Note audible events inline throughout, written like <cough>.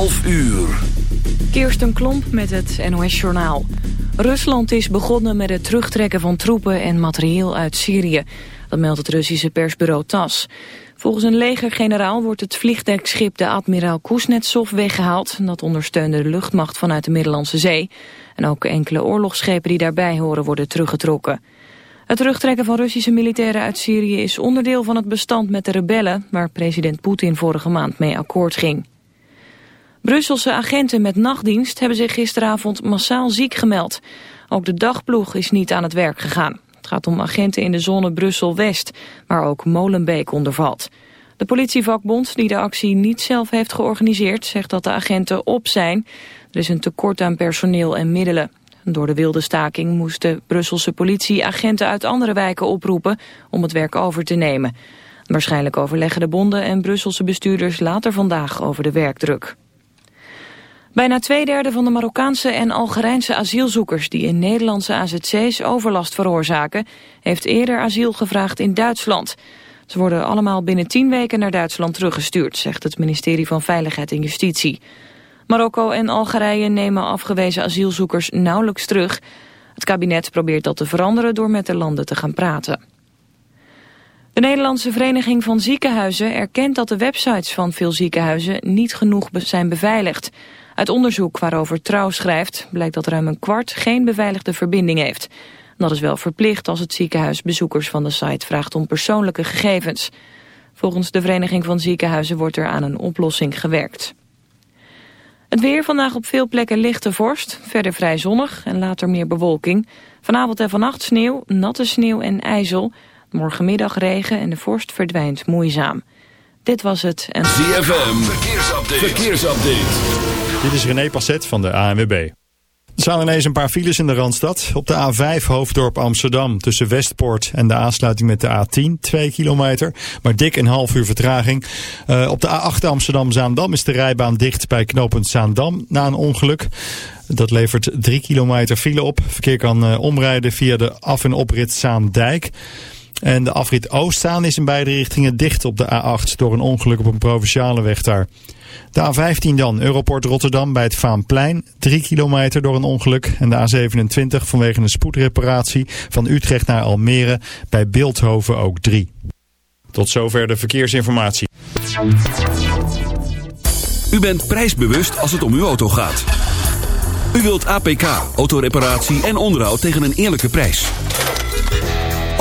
11 uur. Kirsten Klomp met het NOS-journaal. Rusland is begonnen met het terugtrekken van troepen en materieel uit Syrië. Dat meldt het Russische persbureau TAS. Volgens een legergeneraal wordt het vliegdekschip de admiraal Kuznetsov weggehaald. Dat ondersteunde de luchtmacht vanuit de Middellandse Zee. En ook enkele oorlogsschepen die daarbij horen worden teruggetrokken. Het terugtrekken van Russische militairen uit Syrië is onderdeel van het bestand met de rebellen... waar president Poetin vorige maand mee akkoord ging. Brusselse agenten met nachtdienst hebben zich gisteravond massaal ziek gemeld. Ook de dagploeg is niet aan het werk gegaan. Het gaat om agenten in de zone Brussel-West, waar ook Molenbeek onder valt. De politievakbond, die de actie niet zelf heeft georganiseerd, zegt dat de agenten op zijn. Er is een tekort aan personeel en middelen. Door de wilde staking moest de Brusselse politie agenten uit andere wijken oproepen om het werk over te nemen. Waarschijnlijk overleggen de bonden en Brusselse bestuurders later vandaag over de werkdruk. Bijna twee derde van de Marokkaanse en Algerijnse asielzoekers die in Nederlandse AZC's overlast veroorzaken, heeft eerder asiel gevraagd in Duitsland. Ze worden allemaal binnen tien weken naar Duitsland teruggestuurd, zegt het ministerie van Veiligheid en Justitie. Marokko en Algerije nemen afgewezen asielzoekers nauwelijks terug. Het kabinet probeert dat te veranderen door met de landen te gaan praten. De Nederlandse Vereniging van Ziekenhuizen erkent dat de websites van veel ziekenhuizen niet genoeg zijn beveiligd. Uit onderzoek waarover Trouw schrijft blijkt dat ruim een kwart geen beveiligde verbinding heeft. Dat is wel verplicht als het ziekenhuis bezoekers van de site vraagt om persoonlijke gegevens. Volgens de Vereniging van Ziekenhuizen wordt er aan een oplossing gewerkt. Het weer vandaag op veel plekken lichte vorst, verder vrij zonnig en later meer bewolking. Vanavond en vannacht sneeuw, natte sneeuw en ijzel. Morgenmiddag regen en de vorst verdwijnt moeizaam. Dit was het. En... ZFM, verkeersupdate. verkeersupdate. Dit is René Passet van de ANWB. Er staan ineens een paar files in de Randstad. Op de A5 Hoofddorp Amsterdam tussen Westpoort en de aansluiting met de A10. 2 kilometer, maar dik een half uur vertraging. Uh, op de A8 Amsterdam-Zaandam is de rijbaan dicht bij knooppunt Zaandam na een ongeluk. Dat levert 3 kilometer file op. Verkeer kan uh, omrijden via de af- en oprit Zaandijk. En de afrit Oostzaan is in beide richtingen dicht op de A8 door een ongeluk op een provinciale weg daar. De A15 dan, Europort Rotterdam bij het Vaanplein. 3 kilometer door een ongeluk. En de A27 vanwege een spoedreparatie van Utrecht naar Almere bij Beeldhoven ook 3. Tot zover de verkeersinformatie. U bent prijsbewust als het om uw auto gaat. U wilt APK, autoreparatie en onderhoud tegen een eerlijke prijs.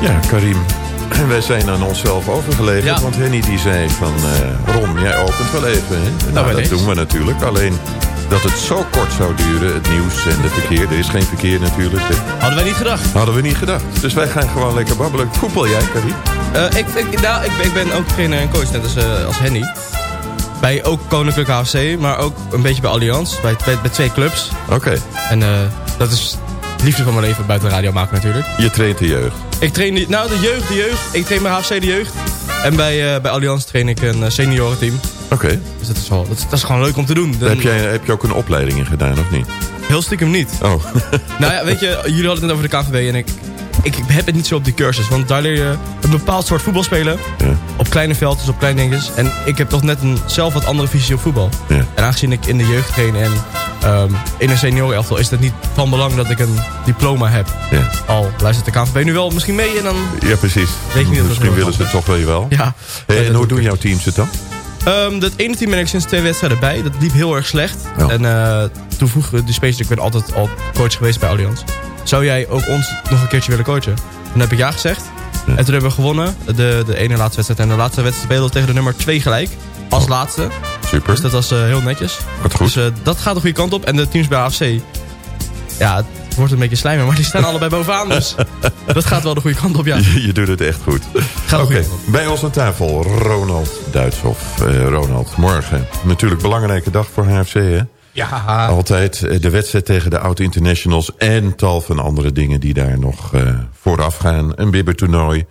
Ja, Karim. <clears throat> Wij zijn aan onszelf overgeleverd, Ja. want Henny die zei van... eh, Ron, jij opent wel even, hè? Nou, wel dat eens. doen we natuurlijk. Alleen dat het zo kort zou duren, het nieuws en de verkeer. Er is geen verkeer natuurlijk. Hadden wij niet gedacht. Hadden we niet gedacht. Dus wij gaan gewoon lekker babbelen. Voetbal jij, Karim? Eh, ik, ik, nou, ik, ben- ik ben ook trainer en coach, net als, als Henny. Bij ook Koninklijke HFC, maar ook een beetje bij Allianz. Bij, bij, bij twee clubs. Oké, En dat is liefde van mijn leven buiten radio maken natuurlijk. je traint de jeugd. Ik train, die- nou de jeugd, de jeugd. Ik train bij HFC de jeugd. En bij, eh, bij Allianz train ik een eh, seniorenteam. Oké. Dus dat is, wel, dat, is- dat is gewoon leuk om te doen. Dan- Heb, jij, heb je ook een opleiding in gedaan, of niet? Heel stiekem niet. Oh, <laughs> Nou ja, weet je, jullie hadden het net over de KVB en ik, ik heb het niet zo op die cursus. Want daar leer je een bepaald soort voetbal spelen. ja. Op kleine veldjes, op kleine dingetjes. En ik heb toch net een zelf wat andere visie op voetbal. Ja. En aangezien ik in de jeugd train en ehm, in een seniorenelftal... is het niet van belang dat ik een diploma heb. Ja. Al luistert de KVB nu wel misschien mee en dan... ja, precies. Weet je niet Misschien willen ze het toch wel wel. Ja, Hey, en hoe doen jouw teams het dan? Ehm, dat ene team ben ik sinds twee wedstrijden bij. Dat liep heel erg slecht. En eh, toen vroeg de Space, ik ben altijd al coach geweest bij Allianz. Zou jij ook ons nog een keertje willen coachen? Toen heb ik ja gezegd. En toen hebben we gewonnen. De, de ene laatste wedstrijd. En de laatste wedstrijd spelen we tegen de nummer 2 gelijk. Als laatste. Super. Dus dat was eh, heel netjes. Wat goed. Dus eh, dat gaat de goede kant op. En de teams bij AFC. Ja, het wordt een beetje slijmer. Maar die staan <laughs> allebei bovenaan. Dus dat gaat wel de goede kant op, ja. Je doet het echt goed. Gaat Oké, op. bij ons aan tafel Ronald Duitshoff. Eh, Ronald, morgen natuurlijk belangrijke dag voor HFC, hè? Ja, Altijd de wedstrijd tegen de oud-internationals... en tal van andere dingen die daar nog eh, vooraf gaan. Een bibbertoernooi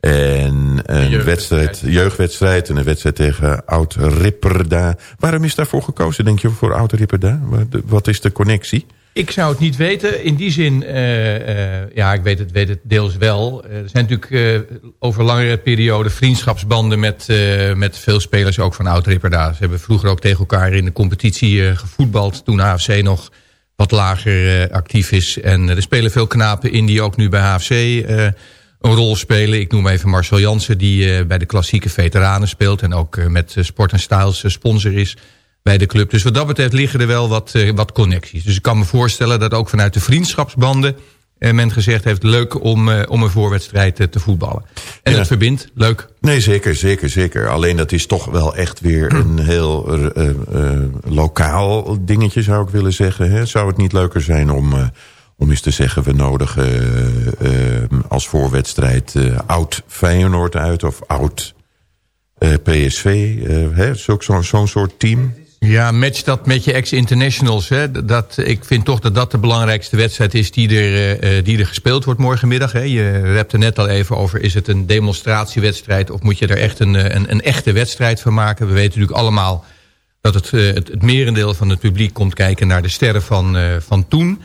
en een wedstrijd, jeugdwedstrijd... en een wedstrijd tegen oud-Ripperda. Waarom is daarvoor gekozen, denk je, voor oud-Ripperda? Wat- Wat is de connectie? Ik zou het niet weten. In die zin, eh, eh, ja, ik weet het, weet het deels wel. Eh, er zijn natuurlijk over langere periode vriendschapsbanden met, met veel spelers, ook van oud-Ripperda. Ze hebben vroeger ook tegen elkaar in de competitie gevoetbald, toen AFC nog wat lager actief is. En er spelen veel knapen in die ook nu bij eh, een rol spelen. Ik noem even Marcel Jansen, die eh, bij de klassieke veteranen speelt... en ook eh, met eh, Sport Styles eh, sponsor is bij de club. Dus wat dat betreft liggen er wel wat, wat connecties. Dus ik kan me voorstellen dat ook vanuit de vriendschapsbanden... men gezegd heeft, leuk om, om een voorwedstrijd te voetballen. En Ja. het verbindt, leuk. Nee, zeker, zeker, zeker. Alleen dat is toch wel echt weer <clears throat> een heel lokaal dingetje, zou ik willen zeggen. Hè? Zou het niet leuker zijn om, om eens te zeggen... we nodigen eh, eh, als voorwedstrijd eh, oud Feyenoord uit of oud eh, PSV. eh, Zo'n zo'n soort team. Ja, match dat met je ex-internationals. Dat, ik vind toch dat dat de belangrijkste wedstrijd is die er, die er gespeeld wordt morgenmiddag. Hè. Je hebt er net al even over, is het een demonstratiewedstrijd... of moet je er echt een, een, een echte wedstrijd van maken? We weten natuurlijk allemaal dat het, het, het merendeel van het publiek komt kijken... naar de sterren van, van toen.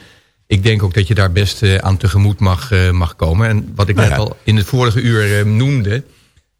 Ik denk ook dat je daar best eh, aan tegemoet mag, eh, mag komen. En wat ik Nou net al in het vorige uur eh, noemde...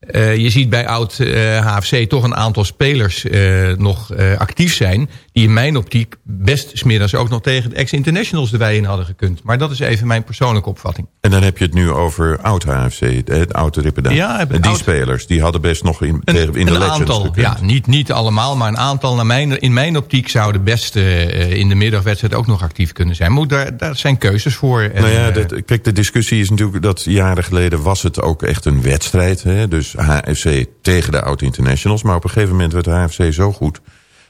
Eh, je ziet bij oud eh, HFC toch een aantal spelers eh, nog eh, actief zijn... die in mijn optiek best smiddags ook nog tegen de ex-internationals wei in hadden gekund. Maar dat is even mijn persoonlijke opvatting. En dan heb je het nu over oud HFC, het oude Ripperda. Ja, en die oud- spelers, die hadden best nog in, Een, tegen, in de een Legends aantal, gekund. ja, niet, niet allemaal, maar een aantal naar mijn, in mijn optiek zouden best eh, in de middagwedstrijd ook nog actief kunnen zijn. Maar daar, daar zijn keuzes voor. Nou ja, eh, dat, kijk, de discussie is natuurlijk dat jaren geleden was het ook echt een wedstrijd. Hè? Dus HFC tegen de oud-internationals. Maar op een gegeven moment werd de HFC zo goed...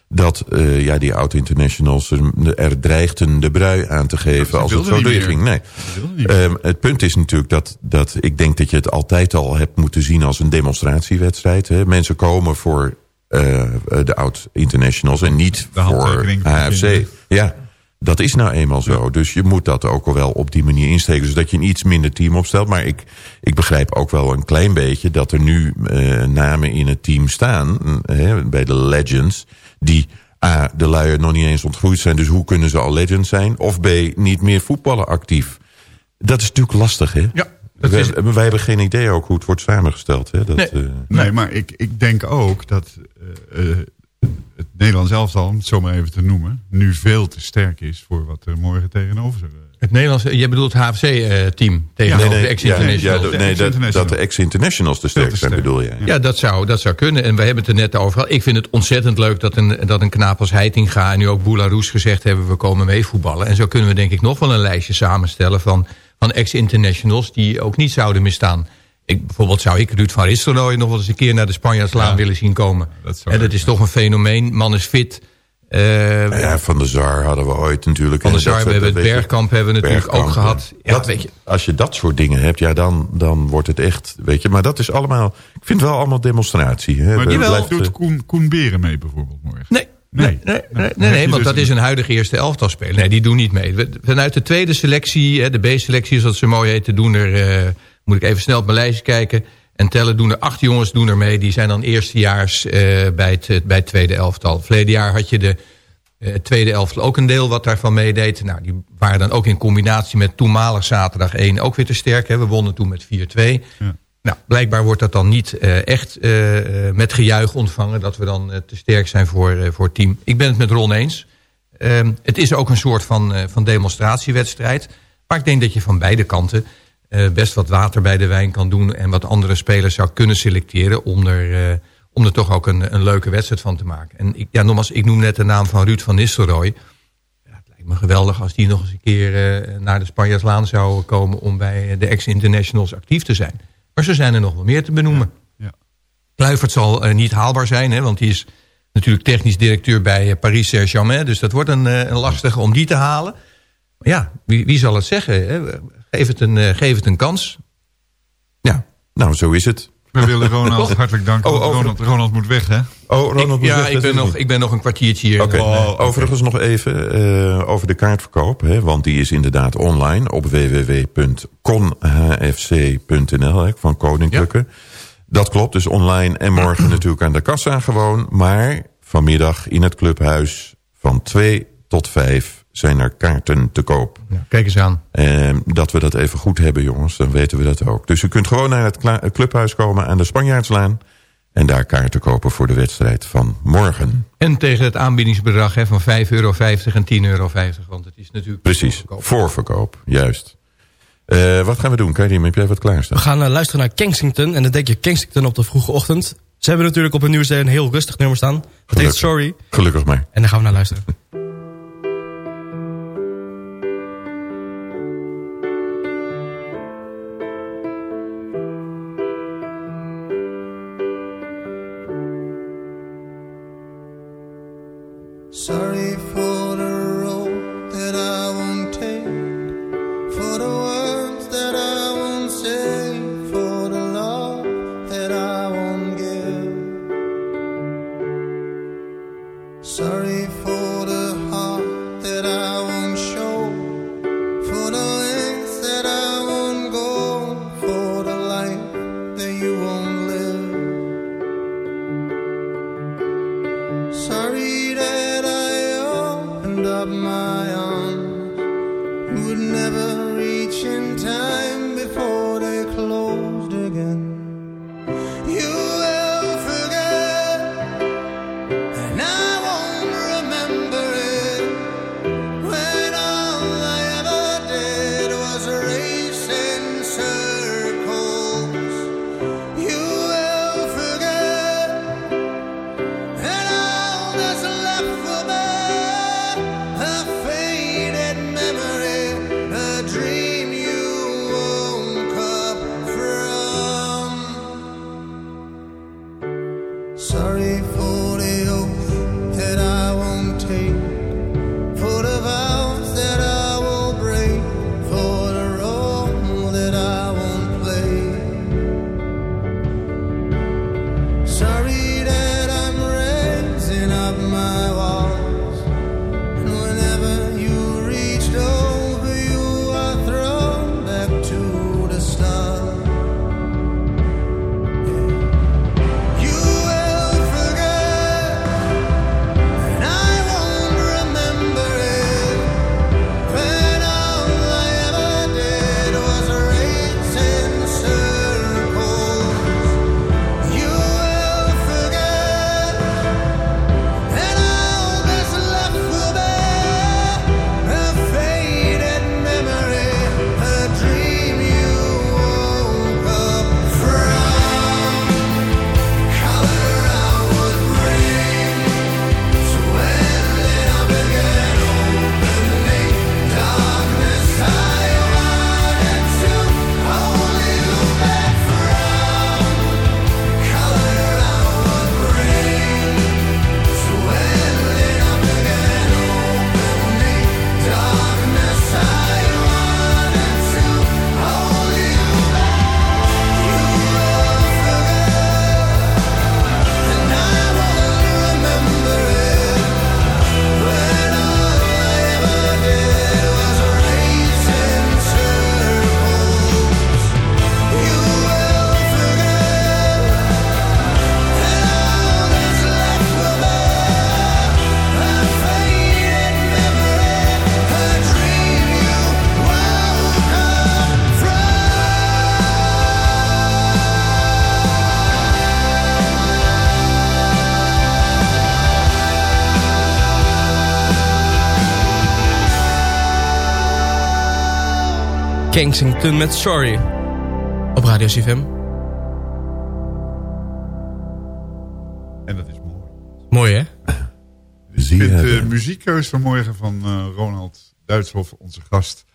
dat eh, ja, die oud-internationals er, er dreigden de brui aan te geven... als het zo doorging. Nee. Ehm, het punt is natuurlijk dat, dat ik denk dat je het altijd al hebt moeten zien... als een demonstratiewedstrijd. Hè? Mensen komen voor eh, de oud-internationals en niet De voor HFC. Ja, dat is nou eenmaal zo. Dus je moet dat ook al wel op die manier insteken. Zodat je een iets minder team opstelt. Maar ik, ik begrijp ook wel een klein beetje... dat er nu eh, namen in het team staan... eh, bij de Legends... die A, de luier nog niet eens ontgroeid zijn. Dus hoe kunnen ze al Legends zijn? Of B, niet meer voetballen actief. Dat is natuurlijk lastig, hè? Ja, dat wij, is- wij hebben geen idee ook hoe het wordt samengesteld. Hè? Dat, Nee. eh, Nee, maar ik, ik denk ook dat het Nederlands elftal, om het zo maar even te noemen... nu veel te sterk is voor wat er morgen tegenover zou het Nederlands, je bedoelt het HFC-team tegenover nee, de ex-internationals. ja, de nee, dat, de ex-internationals te sterk te zijn, bedoel je? Ja, dat zou, dat zou kunnen. En we hebben het er net over gehad. Ik vind het ontzettend leuk dat een, dat een knaap als Heitinga... en nu ook Boularoes gezegd hebben... we komen mee voetballen. En zo kunnen we denk ik nog wel een lijstje samenstellen... van, van ex-internationals die ook niet zouden misstaan. Ik, bijvoorbeeld zou ik Ruud van Ristelrooy... nog wel eens een keer naar de Spanjaardslaan Ja. willen zien komen. Dat dat is toch een fenomeen. Man is fit. Eh, Nou ja, van de Zar hadden we ooit natuurlijk. Van de Zar, we hebben het je, Bergkamp hebben we natuurlijk Bergkamp, ook gehad. Ja, dat, weet je. Als je dat soort dingen hebt, ja, dan, dan wordt het echt, weet je. Maar dat is allemaal, ik vind het wel allemaal demonstratie. Hè. Maar die blijft, doet Koen, Koen Beren mee bijvoorbeeld morgen. Nee, nee, nee, nee, nee, want dus dat is een huidige eerste elftal speler. Nee, die doen niet mee. Vanuit de tweede selectie, hè, de B-selectie zoals ze mooi heet, doen er, eh, moet ik even snel op mijn lijstje kijken, en tellen doen er acht jongens doen er mee. Die zijn dan eerstejaars eh, bij, het, eh, bij het tweede elftal. Verleden jaar had je de eh, tweede elftal ook een deel wat daarvan meedeed. Nou, die waren dan ook in combinatie met toenmalig zaterdag 1 ook weer te sterk. Hè. We wonnen toen met 4-2. Ja. Nou, blijkbaar wordt dat dan niet echt met gejuich ontvangen... dat we dan te sterk zijn voor, voor het team. Ik ben het met Ron eens. Ehm, het is ook een soort van, van demonstratiewedstrijd. Maar ik denk dat je van beide kanten eh, best wat water bij de wijn kan doen... en wat andere spelers zou kunnen selecteren... om er, eh, om er toch ook een, een leuke wedstrijd van te maken. En ik, ja, nogmaals, ik noem net de naam van Ruud van Nistelrooy. Ja, het lijkt me geweldig als die nog eens een keer eh, naar de Spanjaarslaan zou komen... om bij de ex-internationals actief te zijn. Maar zo zijn er nog wel meer te benoemen. Ja. Kluivert zal niet haalbaar zijn, hè, want die is natuurlijk technisch directeur bij Paris Saint-Germain. Dus dat wordt een, een lastige om die te halen. Maar ja, wie, wie zal het zeggen? Hè? Geef, het een, eh, geef het een kans. Ja, Nou, zo is het. We willen Ronald <laughs> hartelijk danken. Oh, over- Ronald, Ronald moet weg, hè? Oh, Ronald ik, moet ja weg, ik, dat ben nog, ik ben nog een kwartiertje hier. Oké, Dan, eh, overigens nog even eh, over de kaartverkoop. Hè, want die is inderdaad online op www.conhfc.nl van Koninklijke. Dat klopt, dus online en morgen <clears throat> natuurlijk aan de kassa gewoon. Maar vanmiddag in het clubhuis van 2 tot 5 zijn er kaarten te koop. ja, kijk eens aan. En dat we dat even goed hebben, jongens, dan weten we dat ook. Dus u kunt gewoon naar het het clubhuis komen aan de Spanjaardslaan... en daar kaarten kopen voor de wedstrijd van morgen. En tegen het aanbiedingsbedrag hè, van 5,50 euro en 10,50 euro. Want het is natuurlijk... Precies, voorverkoop. voorverkoop, juist. Eh, wat gaan we doen? Karim, heb jij wat klaarstaan? We gaan eh, luisteren naar Kensington. En dan denk je Kensington op de vroege ochtend. Ze hebben natuurlijk op een nieuwsday een heel rustig nummer staan. Het heet. Sorry. Gelukkig maar. En daar gaan we naar luisteren. <laughs> Kensington met Sorry. Op Radio CFM. Mooi hè? Zie Ik je vind de het? muziekkeus vanmorgen van eh, Ronald Duitshoff, onze gast,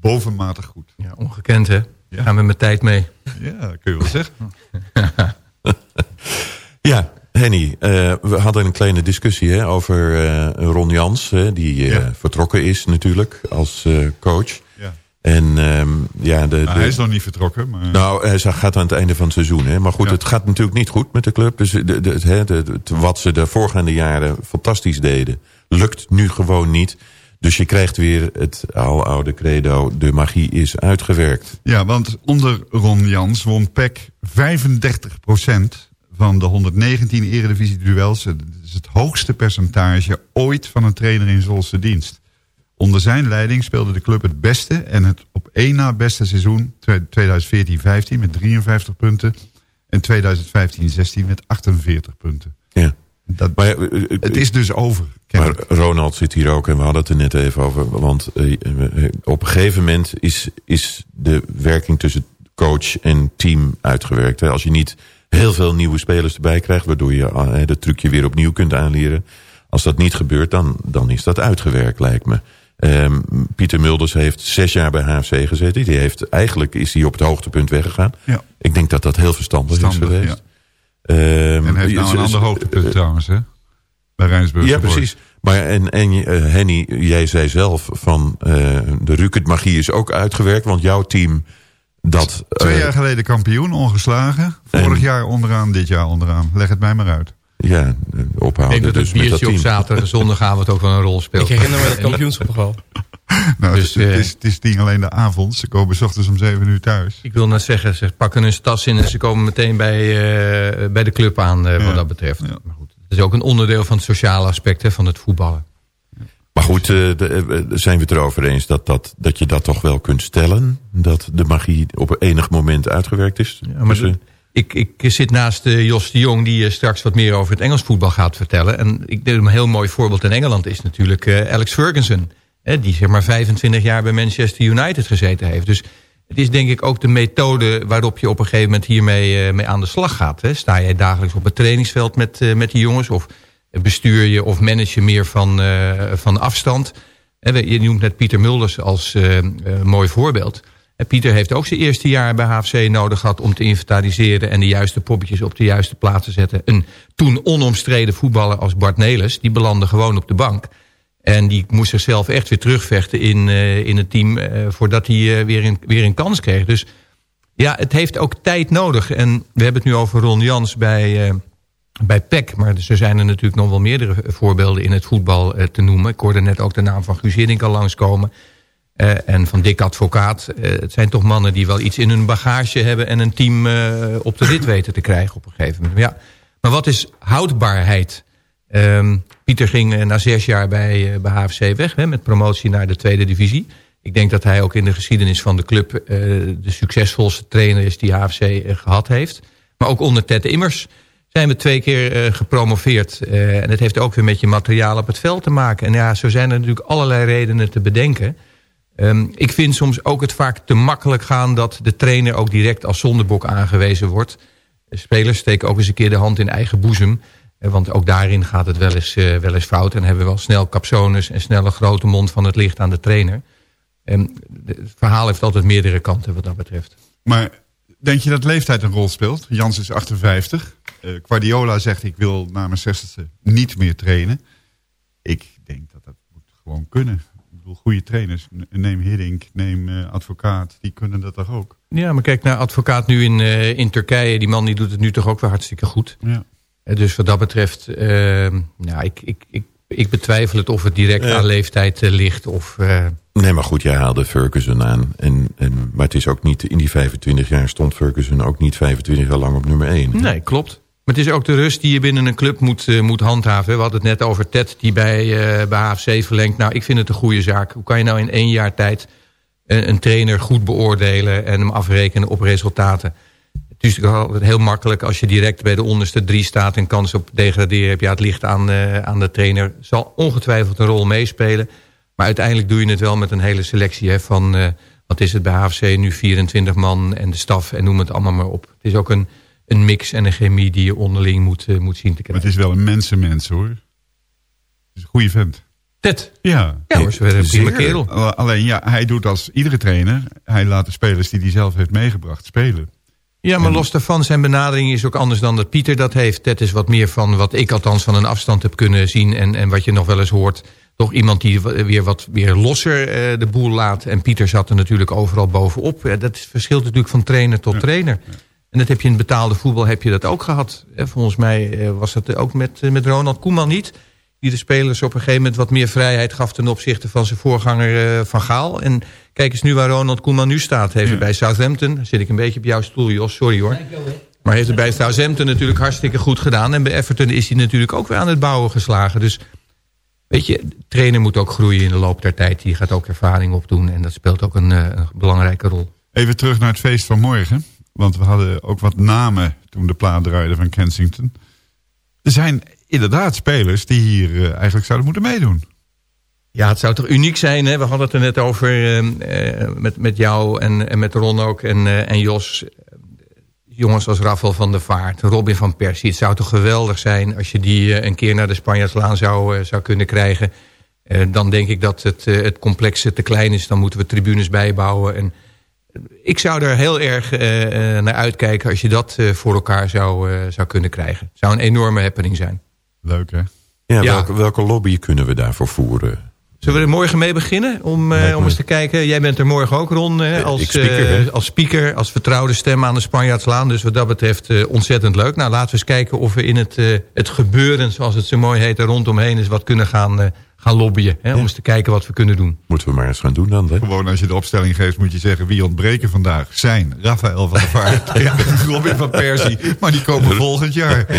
bovenmatig goed. Ja, ongekend hè. Ja. Gaan we met tijd mee. Ja, kun je wel zeggen. <laughs> Ja, Henny, eh, we hadden een kleine discussie hè, over eh, Ron Jans, hè, die eh, Ja. vertrokken is natuurlijk als eh, coach. En ehm, ja, de, Nou, de- hij is nog niet vertrokken, maar nou, hij gaat aan het einde van het seizoen. Hè? Maar goed, Ja. het gaat natuurlijk niet goed met de club. Dus de, de, de- wat ze de voorgaande jaren fantastisch deden, lukt nu gewoon niet. Dus je krijgt weer het aloude credo, de magie is uitgewerkt. Ja, want onder Ron Jans won PEC 35% van de 119 eredivisie-duels. Dat is het hoogste percentage ooit van een trainer in Zolse dienst. Onder zijn leiding speelde de club het beste en het op één na beste seizoen 2014-15 met 53 punten en 2015-16 met 48 punten. Ja. Dat, Maar, eh, eh, het is dus over. Maar. Ronald zit hier ook en we hadden het er net even over. Want eh, op een gegeven moment is, is de werking tussen coach en team uitgewerkt. Als je niet heel veel nieuwe spelers erbij krijgt... waardoor je uh, dat trucje weer opnieuw kunt aanleren. Als dat niet gebeurt, dan, dan is dat uitgewerkt, lijkt me. Ehm, Pieter Mulders heeft zes jaar bij HFC gezeten. Die heeft, eigenlijk is hij op het hoogtepunt weggegaan. Ja. Ik denk dat dat heel verstandig, Verstandig, is geweest. ja. Ehm, En heeft nou een ander hoogtepunt eh, trouwens, hè? Bij Rijnsburg. ja, precies. Maar en, en eh, Henny, jij zei zelf van eh, de Rukert magie is ook uitgewerkt. Want jouw team dat... Twee jaar geleden kampioen, ongeslagen. Vorig En- jaar onderaan, dit jaar onderaan. Leg het mij maar uit. Ja, eh, Ik ophouden denk dat dus het dat biertje op team. zaterdag en zondagavond ook wel een rol speelt. Ik herinner me het kampioenschap nog wel. <laughs> Nou, Dus, het, eh, is, het is niet alleen de avond. Ze komen s ochtends om zeven uur thuis. Ik wil net zeggen, ze pakken hun tas in en ze komen meteen bij, eh, bij de club aan eh, Ja. wat dat betreft. Ja. Maar goed, het is ook een onderdeel van het sociale aspect hè, van het voetballen. Maar goed, eh, de, eh, zijn we het erover eens dat, dat, dat je dat toch wel kunt stellen? Dat de magie op enig moment uitgewerkt is? Ja, maar Dus, eh, de- ik, ik zit naast eh, Jos de Jong die eh, straks wat meer over het Engels voetbal gaat vertellen. En ik denk een heel mooi voorbeeld in Engeland is natuurlijk eh, Alex Ferguson. Hè, die zeg maar 25 jaar bij Manchester United gezeten heeft. Dus het is denk ik ook de methode waarop je op een gegeven moment hiermee mee aan de slag gaat. Hè. Sta jij dagelijks op het trainingsveld met, met die jongens? Of bestuur je of manage je meer van, van afstand? Je noemt net Pieter Mulders als eh, mooi voorbeeld. Pieter heeft ook zijn eerste jaar bij HFC nodig gehad... om te inventariseren en de juiste poppetjes op de juiste plaats te zetten. Een toen onomstreden voetballer als Bart Nelis... die belandde gewoon op de bank. En die moest zichzelf echt weer terugvechten in, eh, in het team... eh, voordat hij eh, weer, een, weer een kans kreeg. Dus ja, het heeft ook tijd nodig. En we hebben het nu over Ron Jans bij, bij PEC. Maar er zijn er natuurlijk nog wel meerdere voorbeelden in het voetbal te noemen. Ik hoorde net ook de naam van Guus Hiddink al langskomen. En van Dick Advocaat. Eh, het zijn toch mannen die wel iets in hun bagage hebben... en een team eh, op de rit weten te krijgen op een gegeven moment. Ja. Maar wat is houdbaarheid? Ehm, Pieter ging eh, na zes jaar bij, bij HFC weg... Hè, met promotie naar de tweede divisie. Ik denk dat hij ook in de geschiedenis van de club... de succesvolste trainer is die HFC eh, gehad heeft. Maar ook onder Ted Immers zijn we twee keer gepromoveerd. En het heeft ook weer met je materiaal op het veld te maken. En ja, zo zijn er natuurlijk allerlei redenen te bedenken... Ehm, ik vind soms ook het vaak te makkelijk gaan... dat de trainer ook direct als zondebok aangewezen wordt. Spelers steken ook eens een keer de hand in eigen boezem. Eh, want ook daarin gaat het wel eens, eh, wel eens fout. En hebben we wel snel capsones en snel een grote mond van het licht aan de trainer. Ehm, het verhaal heeft altijd meerdere kanten wat dat betreft. Maar denk je dat leeftijd een rol speelt? Jans is 58. Eh Guardiola zegt ik wil na mijn 60ste niet meer trainen. Ik denk dat dat moet gewoon kunnen. Bedoel, goede trainers. Neem Hiddink, neem eh, advocaat. Die kunnen dat toch ook? Ja, maar kijk naar advocaat nu in, eh, in Turkije. Die man die doet het nu toch ook wel hartstikke goed. Ja. Eh, Dus wat dat betreft, ehm, nou, ik, ik, ik, ik betwijfel het of het direct aan leeftijd ligt. Of, eh, Nee, maar goed, jij haalde Ferguson aan. En, en, maar het is ook niet, in die 25 jaar stond Ferguson ook niet 25 jaar lang op nummer 1. nee, klopt. Maar het is ook de rust die je binnen een club moet, eh, moet handhaven. We hadden het net over Ted die bij, eh, bij HFC verlengt. Nou, ik vind het een goede zaak. Hoe kan je nou in één jaar tijd een, een trainer goed beoordelen... en hem afrekenen op resultaten? Het is natuurlijk heel makkelijk als je direct bij de onderste drie staat... en kans op degraderen hebt. Ja, het ligt aan, eh, aan de trainer. Zal ongetwijfeld een rol meespelen. Maar uiteindelijk doe je het wel met een hele selectie hè, van... eh, wat is het bij HFC nu 24 man en de staf en noem het allemaal maar op. Het is ook een, een mix en een chemie die je onderling moet, eh, moet zien te Maar het krijgen. is wel een mensenmens hoor. Het is een goede vent. Ted, Ja. ja, was weer een prima kerel. Al- Alleen ja, hij doet als iedere trainer. Hij laat de spelers die hij zelf heeft meegebracht spelen. Ja, maar los daarvan, zijn benadering is ook anders dan dat Pieter dat heeft. Ted is wat meer van wat ik althans van een afstand heb kunnen zien... en, en wat je nog wel eens hoort. Toch iemand die weer wat weer losser eh, de boel laat. En Pieter zat er natuurlijk overal bovenop. Ja, dat verschilt natuurlijk van trainer tot trainer. En dat heb je in het betaalde voetbal heb je dat ook gehad. Eh, Volgens mij eh, was dat ook met, eh, met Ronald Koeman niet. Die de spelers op een gegeven moment wat meer vrijheid gaf... ten opzichte van zijn voorganger eh, Van Gaal. En kijk eens nu waar Ronald Koeman nu staat. Heeft het bij Southampton. Zit ik een beetje op jouw stoel, Jos. Sorry hoor. Maar heeft het bij Southampton natuurlijk hartstikke goed gedaan. En bij Everton is hij natuurlijk ook weer aan het bouwen geslagen. Dus weet je, de trainer moet ook groeien in de loop der tijd. Die gaat ook ervaring opdoen. En dat speelt ook een, eh, een belangrijke rol. Even terug naar het feest van morgen. Want we hadden ook wat namen toen de plaat draaide van Kensington. Er zijn inderdaad spelers die hier eh, eigenlijk zouden moeten meedoen. Ja, het zou toch uniek zijn. Hè? We hadden het er net over eh, eh, met, met jou en, en met Ron ook en, en Jos. Jongens als Rafael van der Vaart, Robin van Persie. Het zou toch geweldig zijn als je die een keer naar de Spanjaardslaan zou, zou kunnen krijgen. Dan denk ik dat het, het complexe te klein is. Dan moeten we tribunes bijbouwen. En ik zou er heel erg eh, eh, naar uitkijken als je dat eh, voor elkaar zou, eh, zou kunnen krijgen. Het zou een enorme happening zijn. Leuk hè? Ja, Ja. Welke, welke lobby kunnen we daarvoor voeren? Zullen we er morgen mee beginnen? Om, eh, om eens te kijken. Jij bent er morgen ook, Ron. Hè, als, speaker, eh, als speaker, als vertrouwde stem aan de Spanjaardslaan. Dus wat dat betreft eh, ontzettend leuk. Nou, laten we eens kijken of we in het, eh, het gebeuren, zoals het zo mooi heet, er rondomheen eens wat kunnen gaan, eh, gaan lobbyen. Hè, Om eens te kijken wat we kunnen doen. Moeten we maar eens gaan doen dan. Hè? Gewoon als je de opstelling geeft moet je zeggen wie ontbreken vandaag. Zijn Rafael van der Vaart <laughs> en Robin van Persie. Maar die komen volgend jaar. <laughs>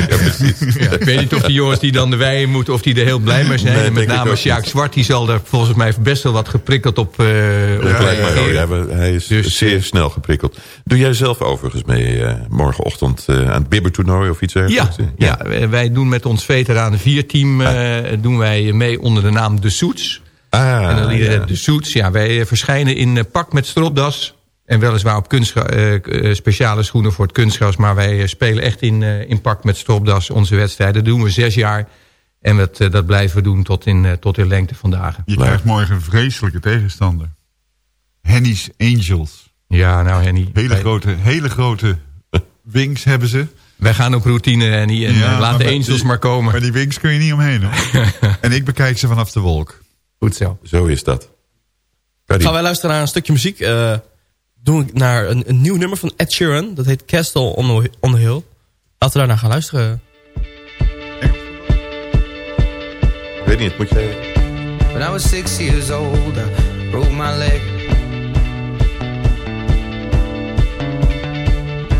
Ik weet niet of die jongens die dan de wei moeten, of die er heel blij mee zijn. Nee, met name Sjaak. Zwart, die zal er volgens mij best wel wat geprikkeld op, eh reageren. Ja, we- hij is Dus, zeer eh, snel geprikkeld. Doe jij zelf overigens mee eh, morgenochtend eh, aan het bibbertoernooi of iets Ja, dergelijks? ja. wij- wij doen met ons veteranen vierteam eh doen wij mee onder de naam De Soets. Ah, en dan ja. De Soets. Ja, wij eh, verschijnen in eh, pak met stropdas. En weliswaar op eh, speciale schoenen voor het kunstgras. Maar wij spelen echt in, in pak met stropdas onze wedstrijden. Dat doen we zes jaar. En dat, dat blijven we doen tot in, tot in lengte van dagen. Je krijgt morgen een vreselijke tegenstander. Henny's Angels. Ja, nou Henny. Hele wij, grote, hele grote wings hebben ze. Wij gaan op routine. En Ja, eh, laat maar de Angels die- maar komen. Maar die wings kun je niet omheen hoor. <laughs> en ik bekijk ze vanaf de wolk. Goed zo. Zo is dat. Gaan wij luisteren naar een stukje muziek. eh doen we naar een, een nieuw nummer van Ed Sheeran. Dat heet Castle on the, on the Hill. Laten we daarna gaan luisteren. Ik weet niet, moet jij... When I was six years old, I broke my leg.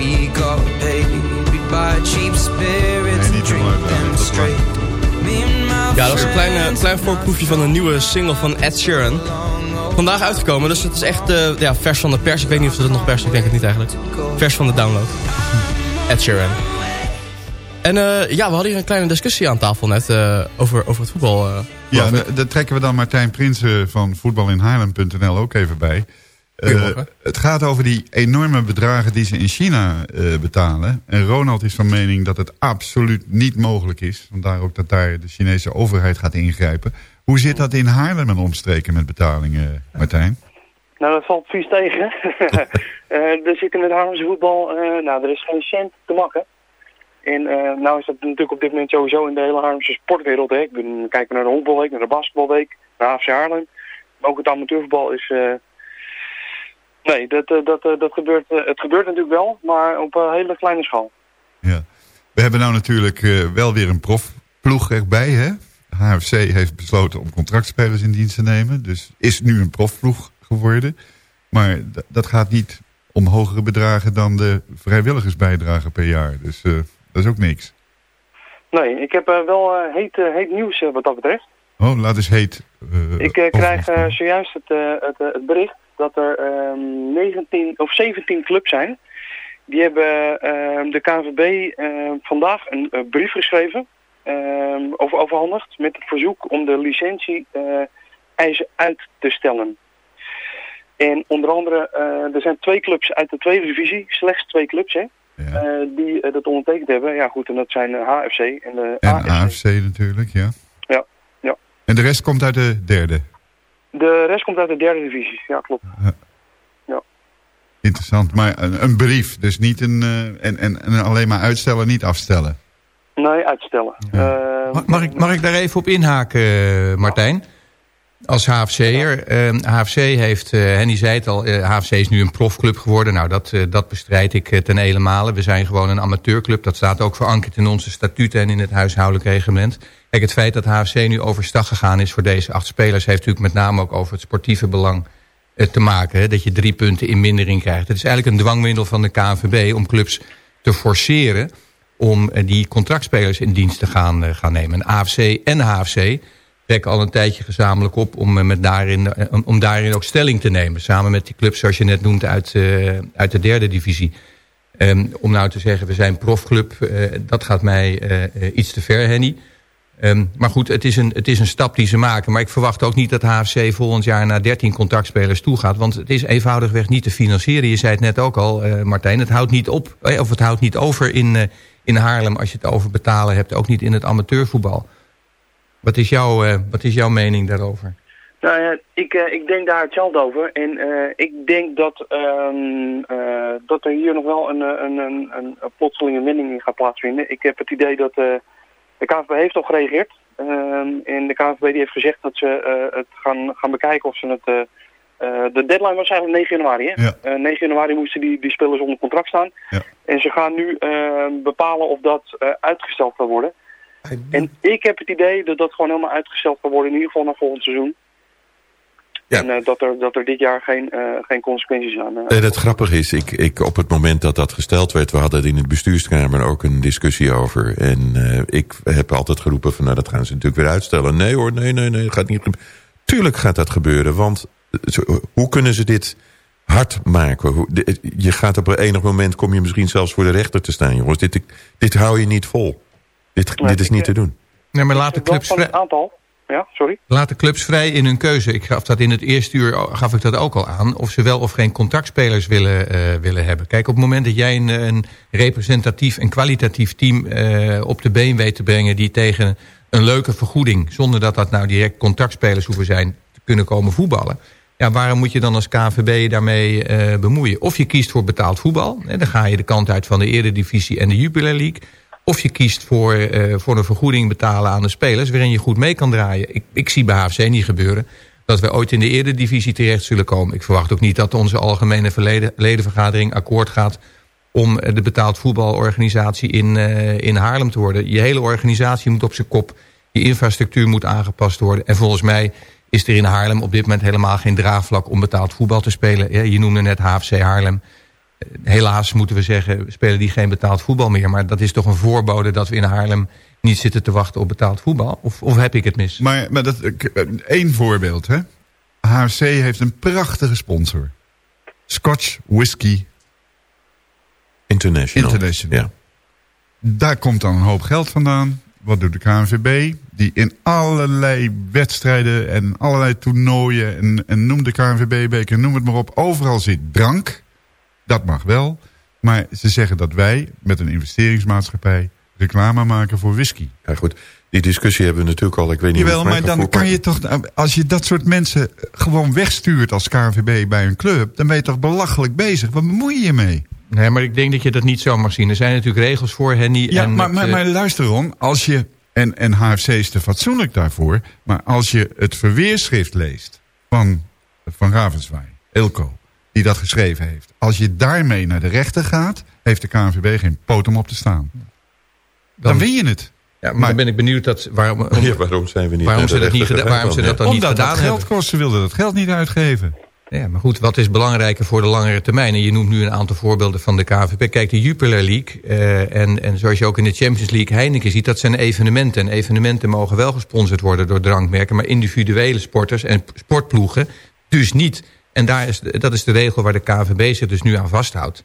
we got paid. Buy cheap spirits Nee, and niet te drink them dat is straight. Ja, dat is een klein, eh, klein voorproefje van een nieuwe single van Ed Sheeran. Vandaag uitgekomen, dus het is echt eh, ja, vers van de pers. Ik weet niet of ze dat nog pers, ik denk het niet eigenlijk. Vers van de download. Ed Sheeran. En eh, ja, we hadden hier een kleine discussie aan tafel net eh, over, over het voetbal. eh, Ja, daar trekken we dan Martijn Prinsen van voetbalinhaarlem.nl ook even bij. Eh, het gaat over die enorme bedragen die ze in China eh, betalen. En Ronald is van mening dat het absoluut niet mogelijk is. Vandaar ook dat daar de Chinese overheid gaat ingrijpen. Hoe zit dat in Haarlem en omstreken met betalingen, Martijn? Nou, dat valt vies tegen. <laughs> Eh er zit in het Haarlemse voetbal, eh, nou, er is geen cent te makken. En eh, nou is dat natuurlijk op dit moment sowieso in de hele Haarlemse sportwereld. Hè. Ik ben, kijken naar de honkbalweek, naar de basketbalweek, naar AFC Haarlem. Maar ook het amateurvoetbal is... nee, dat, eh, dat, eh, dat gebeurt, eh, het gebeurt natuurlijk wel, maar op een hele kleine schaal. Ja. We hebben nou natuurlijk wel weer een profploeg erbij. Hè? HFC heeft besloten om contractspelers in dienst te nemen. Dus is nu een profploeg geworden. Maar dat gaat niet om hogere bedragen dan de vrijwilligersbijdrage per jaar. Dus dat is ook niks. Nee, ik heb wel eh, heet, heet nieuws wat dat betreft. Oh, laat eens heet. Ik krijg zojuist het, het, het bericht dat er ehm 19 of 17 clubs zijn. Die hebben ehm, de KNVB ehm, vandaag een eh, brief geschreven, ehm, over overhandigd, met het verzoek om de licentie eh, eisen uit te stellen. En onder andere, eh, er zijn twee clubs uit de tweede divisie, slechts twee clubs, hè, Ja. die dat ondertekend hebben. Ja goed, en dat zijn HFC en de En AFC. AFC natuurlijk, ja. Ja, ja. En de rest komt uit de derde. De rest komt uit de derde divisie, ja klopt. Interessant. Maar een, een brief, dus niet een... eh, en, en, en alleen maar uitstellen, niet afstellen. Nee, uitstellen. Eh, Mag, mag ik, mag ik daar even op inhaken, eh, Martijn? Als HFC'er. Eh, HFC heeft, eh Henny zei het al, eh, HFC is nu een profclub geworden. Nou, dat, eh, dat bestrijd ik ten hele male. We zijn gewoon een amateurclub. Dat staat ook verankerd in onze statuten en in het huishoudelijk reglement. Kijk, het feit dat HFC nu overstag gegaan is voor deze acht spelers... heeft natuurlijk met name ook over het sportieve belang eh, te maken. Dat je drie punten in mindering krijgt. Het is eigenlijk een dwangmiddel van de KNVB om clubs te forceren om eh, die contractspelers in dienst te gaan, eh, gaan nemen. En AFC en HFC trekken al een tijdje gezamenlijk op om, met daarin, om, daarin ook stelling te nemen. Samen met die clubs zoals je net noemt uit, uit de derde divisie. Ehm, om nou te zeggen, we zijn profclub, dat gaat mij iets te ver, Henny. Ehm, maar goed, het is, een, het is een stap die ze maken. Maar ik verwacht ook niet dat HFC volgend jaar naar 13 contractspelers toe gaat. Want het is eenvoudigweg niet te financieren. Je zei het net ook al, eh, Martijn. Het houdt niet op, eh, of het houdt niet over in, eh, in Haarlem als je het over betalen hebt. Ook niet in het amateurvoetbal. Wat is, jouw, wat is jouw mening daarover? Nou ja, ik, ik denk daar hetzelfde over. En ik denk dat, ehm, eh, dat er hier nog wel een, een, een, een, plotselinge wending in gaat plaatsvinden. Ik heb het idee dat de KNVB heeft al gereageerd. Ehm, en de KNVB die heeft gezegd dat ze eh, het gaan, gaan bekijken of ze het... eh, eh, de deadline was eigenlijk 9 januari. Hè? Ja. Eh, 9 januari moesten die, die spelers onder contract staan. Ja. En ze gaan nu eh, bepalen of dat eh, uitgesteld kan worden. En ik heb het idee dat dat gewoon helemaal uitgesteld kan worden, in ieder geval naar volgend seizoen. Ja. En eh, dat, er, dat er dit jaar geen, eh, geen consequenties aan. eh, En het grappige is, ik, ik, op het moment dat dat gesteld werd... we hadden er in het bestuurskamer ook een discussie over. En eh, ik heb altijd geroepen van, nou dat gaan ze natuurlijk weer uitstellen. Nee hoor, nee, nee, nee, dat gaat niet gebeuren. Tuurlijk gaat dat gebeuren, want eh, hoe kunnen ze dit hard maken? Je gaat op een enig moment, kom je misschien zelfs voor de rechter te staan. Jongens, dit, dit hou je niet vol. Dit, Nee, dit is niet eh, te doen. Nee, maar laat de clubs van het aantal. Ja, sorry. laat de clubs vrij in hun keuze. Ik gaf dat in het eerste uur gaf ik dat ook al aan. Of ze wel of geen contractspelers willen, eh, willen hebben. Kijk, op het moment dat jij een, een representatief en kwalitatief team eh, op de been weet te brengen... die tegen een leuke vergoeding, zonder dat dat nou direct contractspelers hoeven zijn... kunnen komen voetballen. Ja, waarom moet je dan als KVB daarmee eh, bemoeien? Of je kiest voor betaald voetbal. Dan ga je de kant uit van de Eredivisie en de Jupiler League. Of je kiest voor, eh, voor een vergoeding betalen aan de spelers... waarin je goed mee kan draaien. Ik, ik zie bij HFC niet gebeuren dat we ooit in de Eredivisie terecht zullen komen. Ik verwacht ook niet dat onze algemene ledenvergadering akkoord gaat... om eh, de betaald voetbalorganisatie in, eh, in Haarlem te worden. Je hele organisatie moet op zijn kop. Je infrastructuur moet aangepast worden. En volgens mij is er in Haarlem op dit moment helemaal geen draagvlak... om betaald voetbal te spelen. Ja, Je noemde net HFC Haarlem. Helaas moeten we zeggen, spelen die geen betaald voetbal meer. Maar dat is toch een voorbode dat we in Haarlem niet zitten te wachten op betaald voetbal? Of, of heb ik het mis? Maar, maar dat, eh, één voorbeeld, hè. HFC heeft een prachtige sponsor. Scotch Whisky International. International. Ja. Daar komt dan een hoop geld vandaan. Wat doet de KNVB? Die in allerlei wedstrijden en allerlei toernooien... en, en noem de KNVB-beker, noem het maar op. Overal zit drank. Dat mag wel. Maar ze zeggen dat wij met een investeringsmaatschappij... reclame maken voor whisky. ja, goed. Die discussie hebben we natuurlijk al. Ik weet niet Jawel, maar dan kan je toch... Als je dat soort mensen gewoon wegstuurt als KNVB bij een club... dan ben je toch belachelijk bezig. Wat bemoei je je mee? Nee, maar ik denk dat je dat niet zo mag zien. Er zijn natuurlijk regels voor, Henny. Ja, en maar, het, maar, eh, maar luister Ron, als je, en, en HFC is te fatsoenlijk daarvoor... maar als je het verweerschrift leest van, van Ravenswaai, Ilko... die dat geschreven heeft... als je daarmee naar de rechter gaat... heeft de KNVB geen poot om op te staan. Dan, Dan- win je het. ja, maar, maar- dan ben ik benieuwd dat, waarom, om- Ja, waarom zijn we niet waarom ze dat niet gedaan- waarom ze dat dan niet Omdat gedaan dat geld hebben. kost, ze wilden dat geld niet uitgeven. Ja, maar goed, wat is belangrijker voor de langere termijn? En je noemt nu een aantal voorbeelden van de KVP. Kijk, de Jupiler League eh, en, en zoals je ook in de Champions League Heineken ziet... dat zijn evenementen. En evenementen mogen wel gesponsord worden door drankmerken... maar individuele sporters en sportploegen dus niet. En daar is, dat is de regel waar de KVB zich dus nu aan vasthoudt.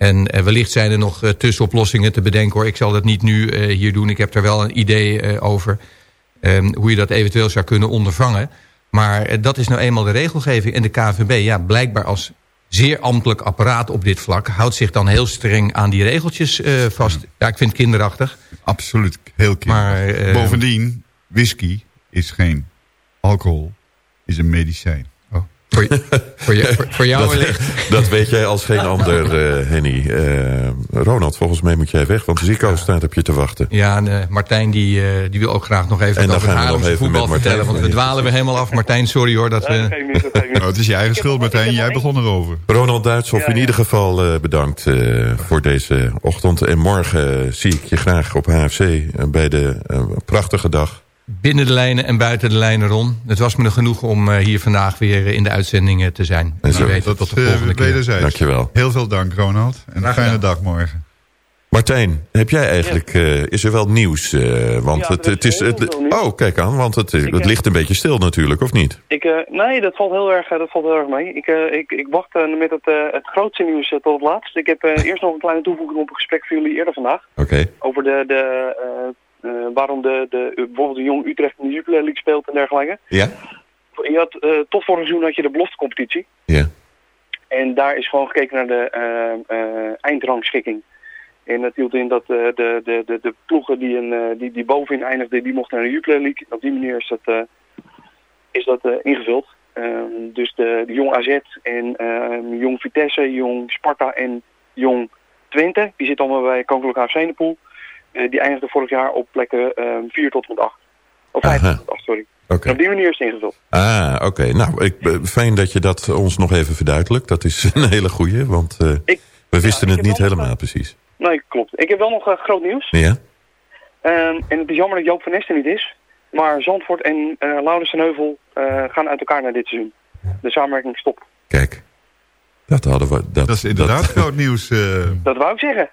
En eh, wellicht zijn er nog eh, tussenoplossingen te bedenken. hoor. Ik zal dat niet nu eh, hier doen. Ik heb er wel een idee over ehm, hoe je dat eventueel zou kunnen ondervangen. Maar dat is nou eenmaal de regelgeving. En de KVB, ja, blijkbaar als zeer ambtelijk apparaat op dit vlak... houdt zich dan heel streng aan die regeltjes vast. Ja, ik vind het kinderachtig. Absoluut, heel kinderachtig. Maar, Bovendien, whisky is geen alcohol, is een medicijn. Voor, je- voor, je, <laughs> voor, voor jou Dat, wellicht. <laughs> dat weet jij als geen <laughs> ander, eh, Henny. Eh, Ronald, volgens mij moet jij weg, want de Zico staat op je te wachten. Ja, en, eh, Martijn die, eh, die wil ook graag nog even En dan over gaan we nog even voetbal met Martijn vertellen. Want we dwalen weer helemaal af. Martijn, sorry hoor. Dat we. Nou, het is je eigen schuld, Martijn. Jij begon erover. Ronald Duitshoff, Ja, in ieder geval eh, bedankt eh, voor deze ochtend. En morgen zie ik je graag op HFC bij de prachtige dag. Binnen de lijnen en buiten de lijnen, Ron. Het was me genoeg om eh, hier vandaag weer in de uitzending eh, te zijn. En zo. weet, Dat tot de eh, volgende keer. wederzijds. Dankjewel. Heel veel dank, Ronald. En een fijne dag morgen. Martijn, heb jij eigenlijk, eh, is er wel nieuws? eh, want Ja, het, het is het, oh, kijk aan, want het, het ligt een beetje stil natuurlijk, of niet? Ik, eh, nee, dat valt heel erg, dat valt heel erg mee. Ik, eh, ik, ik wacht met het, eh, het grootste nieuws tot het laatst. Ik heb eh, <laughs> eerst nog een kleine toevoeging op een gesprek voor jullie eerder vandaag. Oké, Over de, de, waarom de, de, bijvoorbeeld de Jong Utrecht in de Jupiler League speelt en dergelijke. ja? Je had, eh, tot een seizoen had je de beloftecompetitie. Ja. En daar is gewoon gekeken naar de eh, eh, eindrangschikking. En dat hield in dat eh, de, de, de, de ploegen die, een, eh, die, die bovenin eindigden, die mochten naar de Jupiler League. Op die manier is dat, eh, is dat eh, ingevuld. Ehm, dus de, de Jong AZ en ehm, Jong Vitesse, Jong Sparta en Jong Twente, die zitten allemaal bij Koninklijke HFC in de pool. Eh, die eindigden vorig jaar op plekken ehm 4 tot en met 8. Of 5 Aha. tot en met 8, sorry. Op die manier is het ingevuld. Ah, oké. Nou, ik, eh, fijn dat je dat ons nog even verduidelijkt. Dat is een hele goeie, want eh, Ik- we wisten het niet nog helemaal precies. Nee, klopt. Ik heb wel nog groot nieuws. Ja? Ehm, en het is jammer dat Joop van Nesten niet is. Maar Zandvoort en eh Laurens en Heuvel eh, gaan uit elkaar naar dit seizoen. De samenwerking stopt. Kijk. Dat hadden we... Dat, Dat is inderdaad groot nieuws. eh. Dat wou ik zeggen.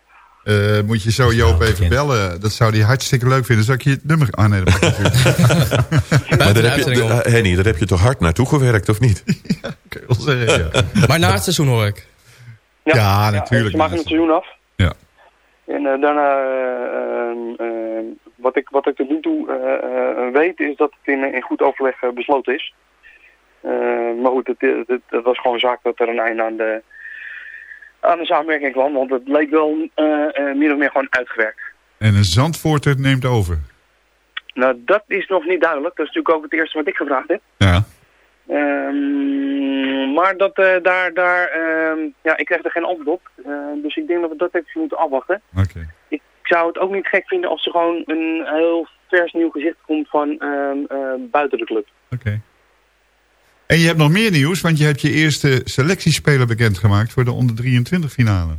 Eh, moet je zo Joop even bekend. bellen. Dat zou hij hartstikke leuk vinden. Zal ik je het nummer... Ah nee, dat mag ik natuurlijk. <laughs> maar daar heb je, eh, Henny, daar heb je toch hard naartoe gewerkt, of niet? <laughs> Kun je wel zeggen, ja. <laughs> Maar na het seizoen hoor ik. Ja, natuurlijk. Ze maken het seizoen af. Ja. En eh, daarna, eh, ehm, ehm, wat, ik, wat ik tot nu toe eh, eh, weet, is dat het in, in goed overleg besloten is. Eh, maar goed, het, het, het, het was gewoon zaak dat er een einde aan de, aan de samenwerking kwam. Want het leek wel eh, eh, meer of meer gewoon uitgewerkt. En een Zandvoorter neemt over. Nou, dat is nog niet duidelijk. Dat is natuurlijk ook het eerste wat ik gevraagd heb. Ja. Ehm, maar dat, eh, daar, daar, ehm, ja, ik krijg er geen antwoord op. Eh, dus ik denk dat we dat even moeten afwachten. Oké. Ik zou het ook niet gek vinden als er gewoon een heel vers nieuw gezicht komt van ehm, buiten de club. Oké. En je hebt nog meer nieuws, want je hebt je eerste selectiespeler bekendgemaakt voor de onder 23 finale.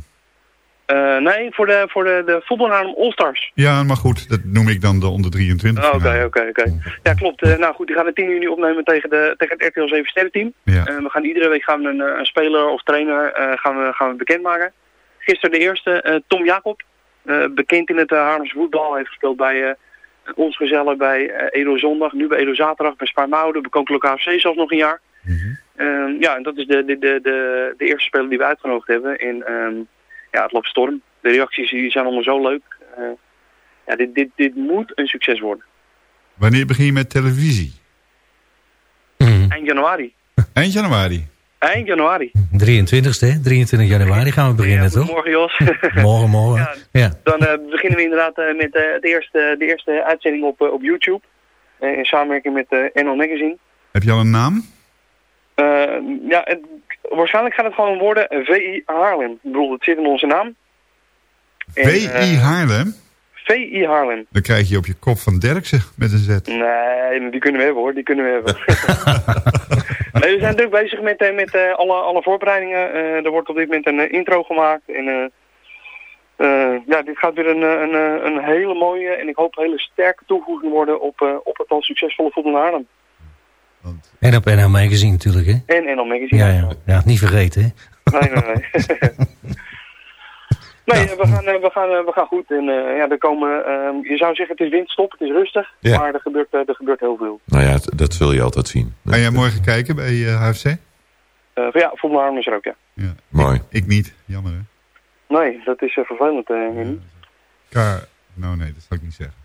Eh, nee, voor de, voor de, de voetbalnaam All-Stars. Ja, maar goed, dat noem ik dan de onder 23 Oh, Oké, oké, oké. Ja, klopt. Eh, nou goed, die gaan we 10 juni opnemen tegen, de, tegen het RTL 7 sterrenteam. Ja. Eh, we gaan iedere week gaan we een, een speler of trainer gaan we, gaan we bekendmaken. Gisteren de eerste, Tom Jacob. Bekend in het Haarlemse voetbal. Heeft gespeeld bij, ons gezellen bij eh, Edo Zondag, nu bij Edo Zaterdag, bij Spaarnoude, bij Koninklijke AFC zelfs nog een jaar. Ehm, ja, en dat is de, de, de, de, de eerste speler die we uitgenodigd hebben. En ehm, ja, het loopt storm. De reacties die zijn allemaal zo leuk. Eh, ja, dit, dit, dit moet een succes worden. Wanneer begin je met televisie? Eind januari. Eind januari. Eind januari. 23ste, hè? 23 januari gaan we beginnen, toch? Morgen Jos. <laughs> Morgen, morgen. Ja. Dan eh, beginnen we inderdaad eh, met eh, het eerste, de eerste uitzending op, op YouTube. In samenwerking met eh NL Magazine. Heb je al een naam? Eh, ja, het- waarschijnlijk gaat het gewoon worden VI Haarlem. Ik bedoel, het zit in onze naam. VI Haarlem? VI Haarlem. Dan krijg je op je kop van Derksen met een Z. Nee, die kunnen we hebben hoor, die kunnen we hebben. <laughs> nee, we zijn druk bezig met, eh, met eh, alle, alle voorbereidingen. Eh, er wordt op dit moment een intro gemaakt. En eh, eh, ja, dit gaat weer een, een, een hele mooie en ik hoop hele sterke toevoeging worden op, eh, op het al succesvolle voetbal Haarlem. En op NL Magazine natuurlijk, hè? En NL Magazine. Ja, ja. ja niet vergeten, hè? Nee, nee, nee. <laughs> <laughs> nee, we, gaan, eh, we, gaan, eh, we gaan goed. En eh, ja, er komen, je zou zeggen het is windstop, het is rustig. Ja. Maar er gebeurt, er gebeurt heel veel. Nou ja, dat- wil je altijd zien. Ga jij morgen kijken bij eh, HFC? Eh, ja, voetbal Haarlem is er ook, ja. Ja. Mooi. Ik niet, jammer hè. Nee, dat is vervelend, Henny. K nou nee, dat zal ik niet zeggen.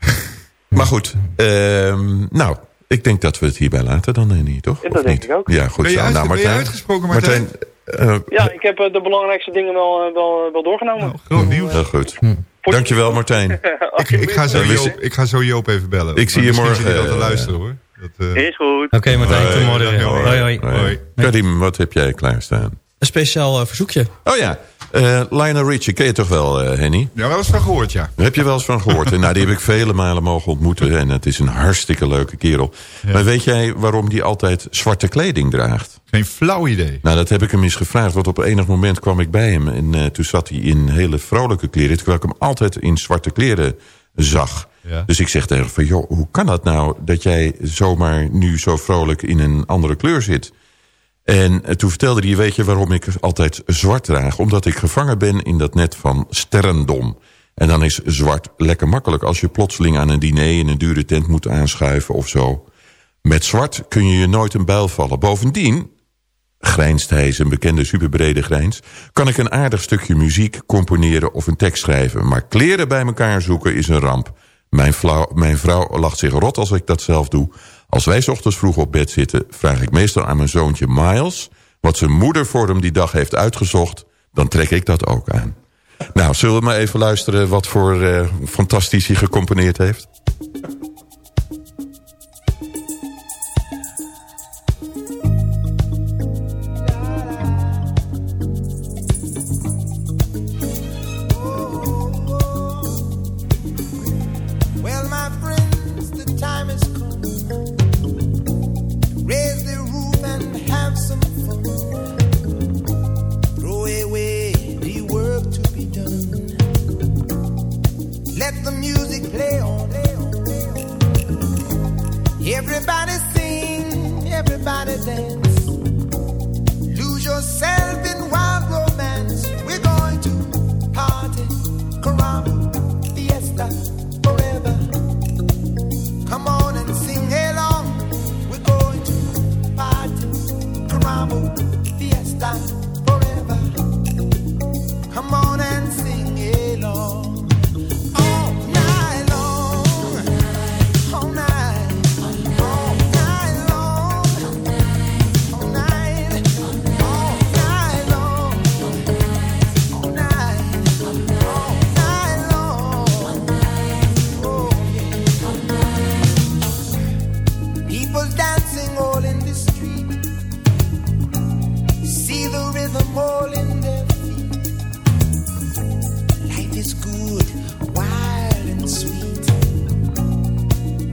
<laughs> Maar goed, ehm, nou, ik denk dat we het hierbij laten dan, Henny, toch? Ja, Of dat denk niet? ik ook. Ja, goed Ben je zo. uit- nou, ben je Martijn, uitgesproken, Martijn? Eh, Ja, ik heb eh, de belangrijkste dingen wel, eh, wel, wel doorgenomen. Nou, groot nieuws. heel goed. Dankjewel, Martijn. <laughs> Ik, ik, ga zo Joop, ik ga zo Joop even bellen. Ik zie je morgen, te eh, luisteren hoor. Dat, eh, Is goed. Oké, Martijn, Hoi. tot morgen. Hoi, hoi. Hoi. Karim, wat heb jij klaarstaan? Een speciaal verzoekje. Oh ja, eh Lionel Richie, ken je toch wel, eh, Henny? Ja, wel eens van gehoord, ja. Daar heb je wel eens van gehoord. En nou, die heb ik vele malen mogen ontmoeten. En het is een hartstikke leuke kerel. Maar weet jij waarom die altijd zwarte kleding draagt? Geen flauw idee. Nou, dat heb ik hem eens gevraagd. Want op enig moment kwam ik bij hem. En eh, toen zat hij in hele vrolijke kleren. Terwijl ik hem altijd in zwarte kleren zag. Ja. Dus ik zeg tegen hem van... joh, hoe kan dat nou dat jij zomaar nu zo vrolijk in een andere kleur zit? En eh, toen vertelde hij, weet je waarom ik altijd zwart draag? Omdat ik gevangen ben in dat net van sterrendom. En dan is zwart lekker makkelijk als je plotseling aan een diner in een dure tent moet aanschuiven of zo. Met zwart kun je je nooit een buil vallen. Bovendien, grijnst hij zijn bekende superbrede grijns... kan ik een aardig stukje muziek componeren of een tekst schrijven. Maar kleren bij elkaar zoeken is een ramp. Mijn, mijn vrouw lacht zich rot als ik dat zelf doe. Als wij ochtends vroeg op bed zitten... vraag ik meestal aan mijn zoontje Miles... wat zijn moeder voor hem die dag heeft uitgezocht... dan trek ik dat ook aan. Nou, zullen we maar even luisteren... wat voor eh, fantastisch hij gecomponeerd heeft? Everybody dance.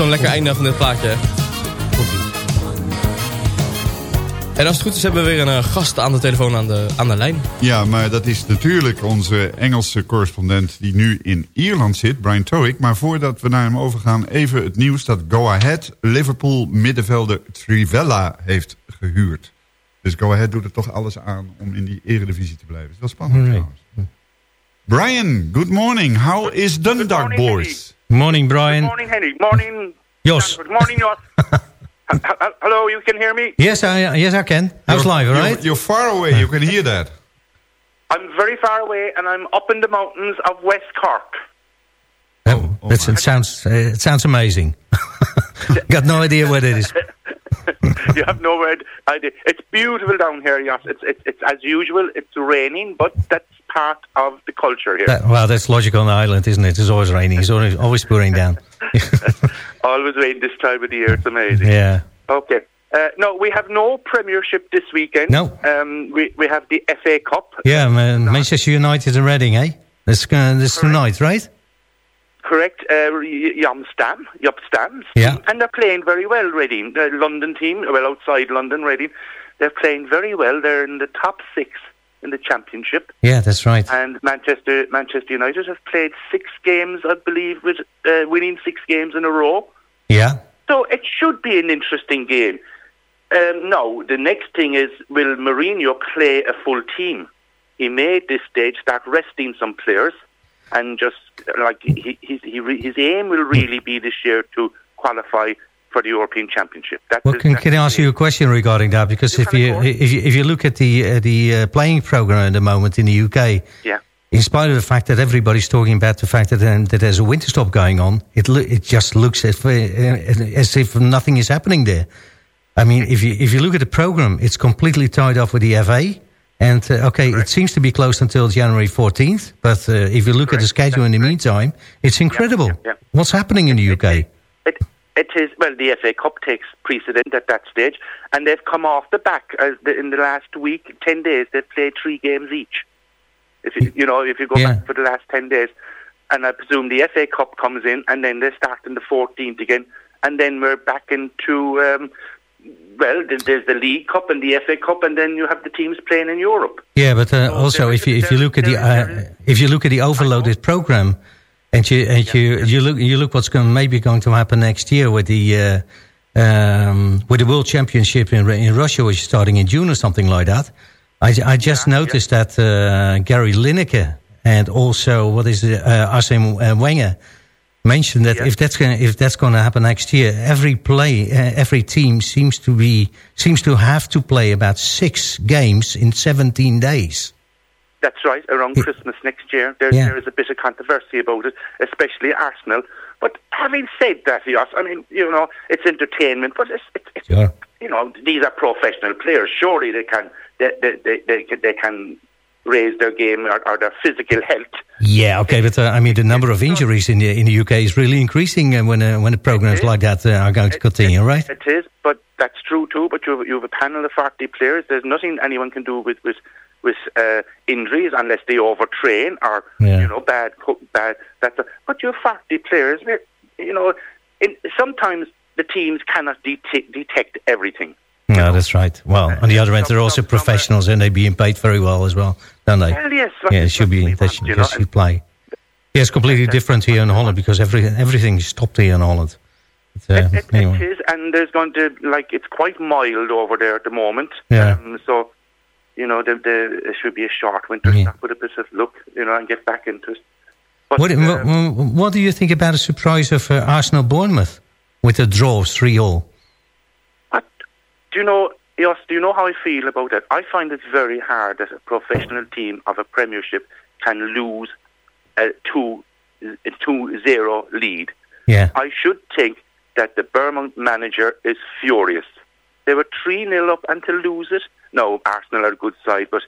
Zo'n lekker einde van dit plaatje. hè? En als het goed is hebben we weer een eh, gast aan de telefoon aan de, aan de lijn. Ja, maar dat is natuurlijk onze Engelse correspondent die nu in Ierland zit, Brian Towick. Maar voordat we naar hem overgaan, even het nieuws dat Go Ahead Liverpool middenvelder Trivella heeft gehuurd. Dus Go Ahead doet er toch alles aan om in die eredivisie te blijven. Dat is wel spannend trouwens. Brian, good morning. How is Dundalk boys? Morning, Brian. Good Morning, Henry. Morning. Jos. Good morning, Jos. <laughs> H- h- Hello, you can hear me? Yes, I, yes, I can. How's You're- live, all you're- right? You're far away, you can hear that. I'm very far away and I'm up in the mountains of West Cork. Oh, that's, it sounds uh, it sounds amazing. <laughs> Got no idea what it is. <laughs> you have no idea. It's beautiful down here, Jos. It's, it's, it's as usual, it's raining, but that's part of the culture here. That, well, that's logical on the island, isn't it? It's always raining. It's always, always pouring down. <laughs> Always rain this time of the year. It's amazing. Yeah. Okay. Uh, no, we have no Premiership this weekend. No. Um, we, we have the FA Cup. Yeah, man, Manchester United and Reading, eh? That's, uh, that's tonight, right? Correct. Uh, Yopstam. Yeah. And they're playing very well, Reading. The London team, well, outside London, Reading. They're playing very well. They're in the top six in the championship. Yeah, that's right. And Manchester Manchester United have played six games, I believe, with uh, winning six games in a row. Yeah. So it should be an interesting game. Um, now, the next thing is, will Mourinho play a full team? He may at this stage start resting some players and just, like, he, his, he, his aim will really be this year to qualify for the European Championship. That's Well, can, can I ask you a question regarding that? Because if You you can, of if you if you look at the uh, the uh, playing program at the moment in the UK, Yeah. in spite of the fact that everybody's talking about the fact that, um, that there's a winter stop going on, it lo- it just looks as, if- as if nothing is happening there. I mean, if you if you look at the program, it's completely tied up with the FA. And uh, okay, it seems to be closed until January 14th. But uh, if you look at the schedule in the meantime, it's incredible. yeah. What's happening in the UK? It, it is well. The FA Cup takes precedent at that stage, and they've come off the back as the, in the last week, ten days. They've played three games each. If you, you know, if you go Yeah. back for the last ten days, and I presume the FA Cup comes in, and then they start on the 14th again, and then we're back into um, well, there's the League Cup and the FA Cup, and then you have the teams playing in Europe. Yeah, but uh, also if you if you look at the uh, if you look at the overloaded program, and you and you you look you look what's going maybe going to happen next year with the uh, um, with the World Championship in in Russia, which is starting in June or something like that. I I just noticed that uh, Gary Lineker and also what is it, uh, Arsene Wenger mentioned that if that's going if that's going to happen next year, every play uh, every team seems to be seems to have to play about six games in seventeen days. That's right, around Christmas next year. There, Yeah. there is a bit of controversy about it, especially Arsenal. But having said that, yes, I mean, you know, it's entertainment, but it's, it's, it's Sure. you know, these are professional players. Surely they can, they, they, they, they, can- they can raise their game or, or their physical health. Yeah, okay, but uh, I mean the number of injuries in the in the UK is really increasing uh, when uh, when programs like that uh, are going to continue, right? It is, but that's true too. But you have, you have a panel of 40 players. There's nothing anyone can do with with with uh, injuries unless they overtrain or Yeah. you know bad bad. That's a, but you have 40 players. You know, in, sometimes the teams cannot detect, detect everything. No, that's right. Well, on the other hand, they're also professionals and they're being paid very well as well, don't they? Well, yes, Yeah, it should be. They should, you they know, should play. Yeah, it's completely different here in Holland because every everything is stopped here in Holland. But, uh, It anyway, is, and there's going to like it's quite mild over there at the moment. Yeah. Um, so, you know, the, the, it should be a short winter Yeah. stop with a bit of luck, you know, and get back into it. But, what, uh, what, what do you think about a surprise of uh, Arsenal Bournemouth with a draw three all? do you know, do you know how I feel about it? I find it very hard that a professional team of a Premiership can lose a 2 a 2-0 lead. Yeah. I should think that the Bournemouth manager is furious. They were 3 0 up and to lose it. No, Arsenal are a good side, but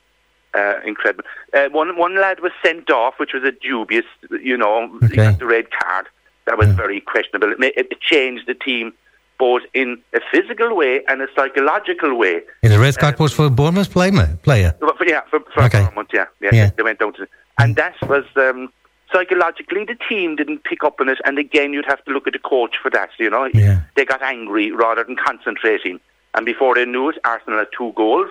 uh, incredible. Uh, one one lad was sent off, which was a dubious, you know, he Okay. got the red card. That was very questionable. It, ma- it changed the team both in a physical way and a psychological way. And the red card was for a Bournemouth play, player. For, yeah, for, for Okay. Bournemouth, yeah, yeah, Yeah. they went down to, and that was um, psychologically the team didn't pick up on it, and again you'd have to look at the coach for that. You know, Yeah. they got angry rather than concentrating, and before they knew it, Arsenal had two goals,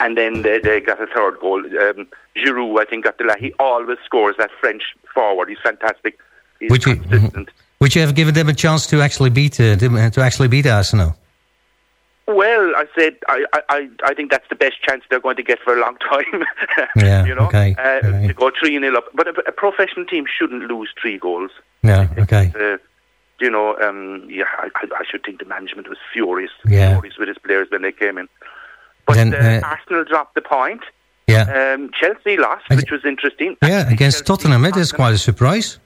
and then they, they got a third goal. Um, Giroud, I think, got the. la- He always scores that French forward. He's fantastic. He's Would you, consistent. would you have given them a chance to actually beat uh, to, to actually beat Arsenal? Well, I said I, I, I- I think that's the best chance they're going to get for a long <laughs> time. Yeah, <laughs> you know, okay, uh, okay. to go three 0 up. But a, a professional team shouldn't lose three goals. Yeah, okay. Uh, you know, um, yeah, I, I, should think the management was furious, Yeah. furious with his players when they came in. But Then, uh, uh, Arsenal dropped the point. Yeah. Um, Chelsea lost, which was interesting. Yeah, against Tottenham, it is quite a surprise.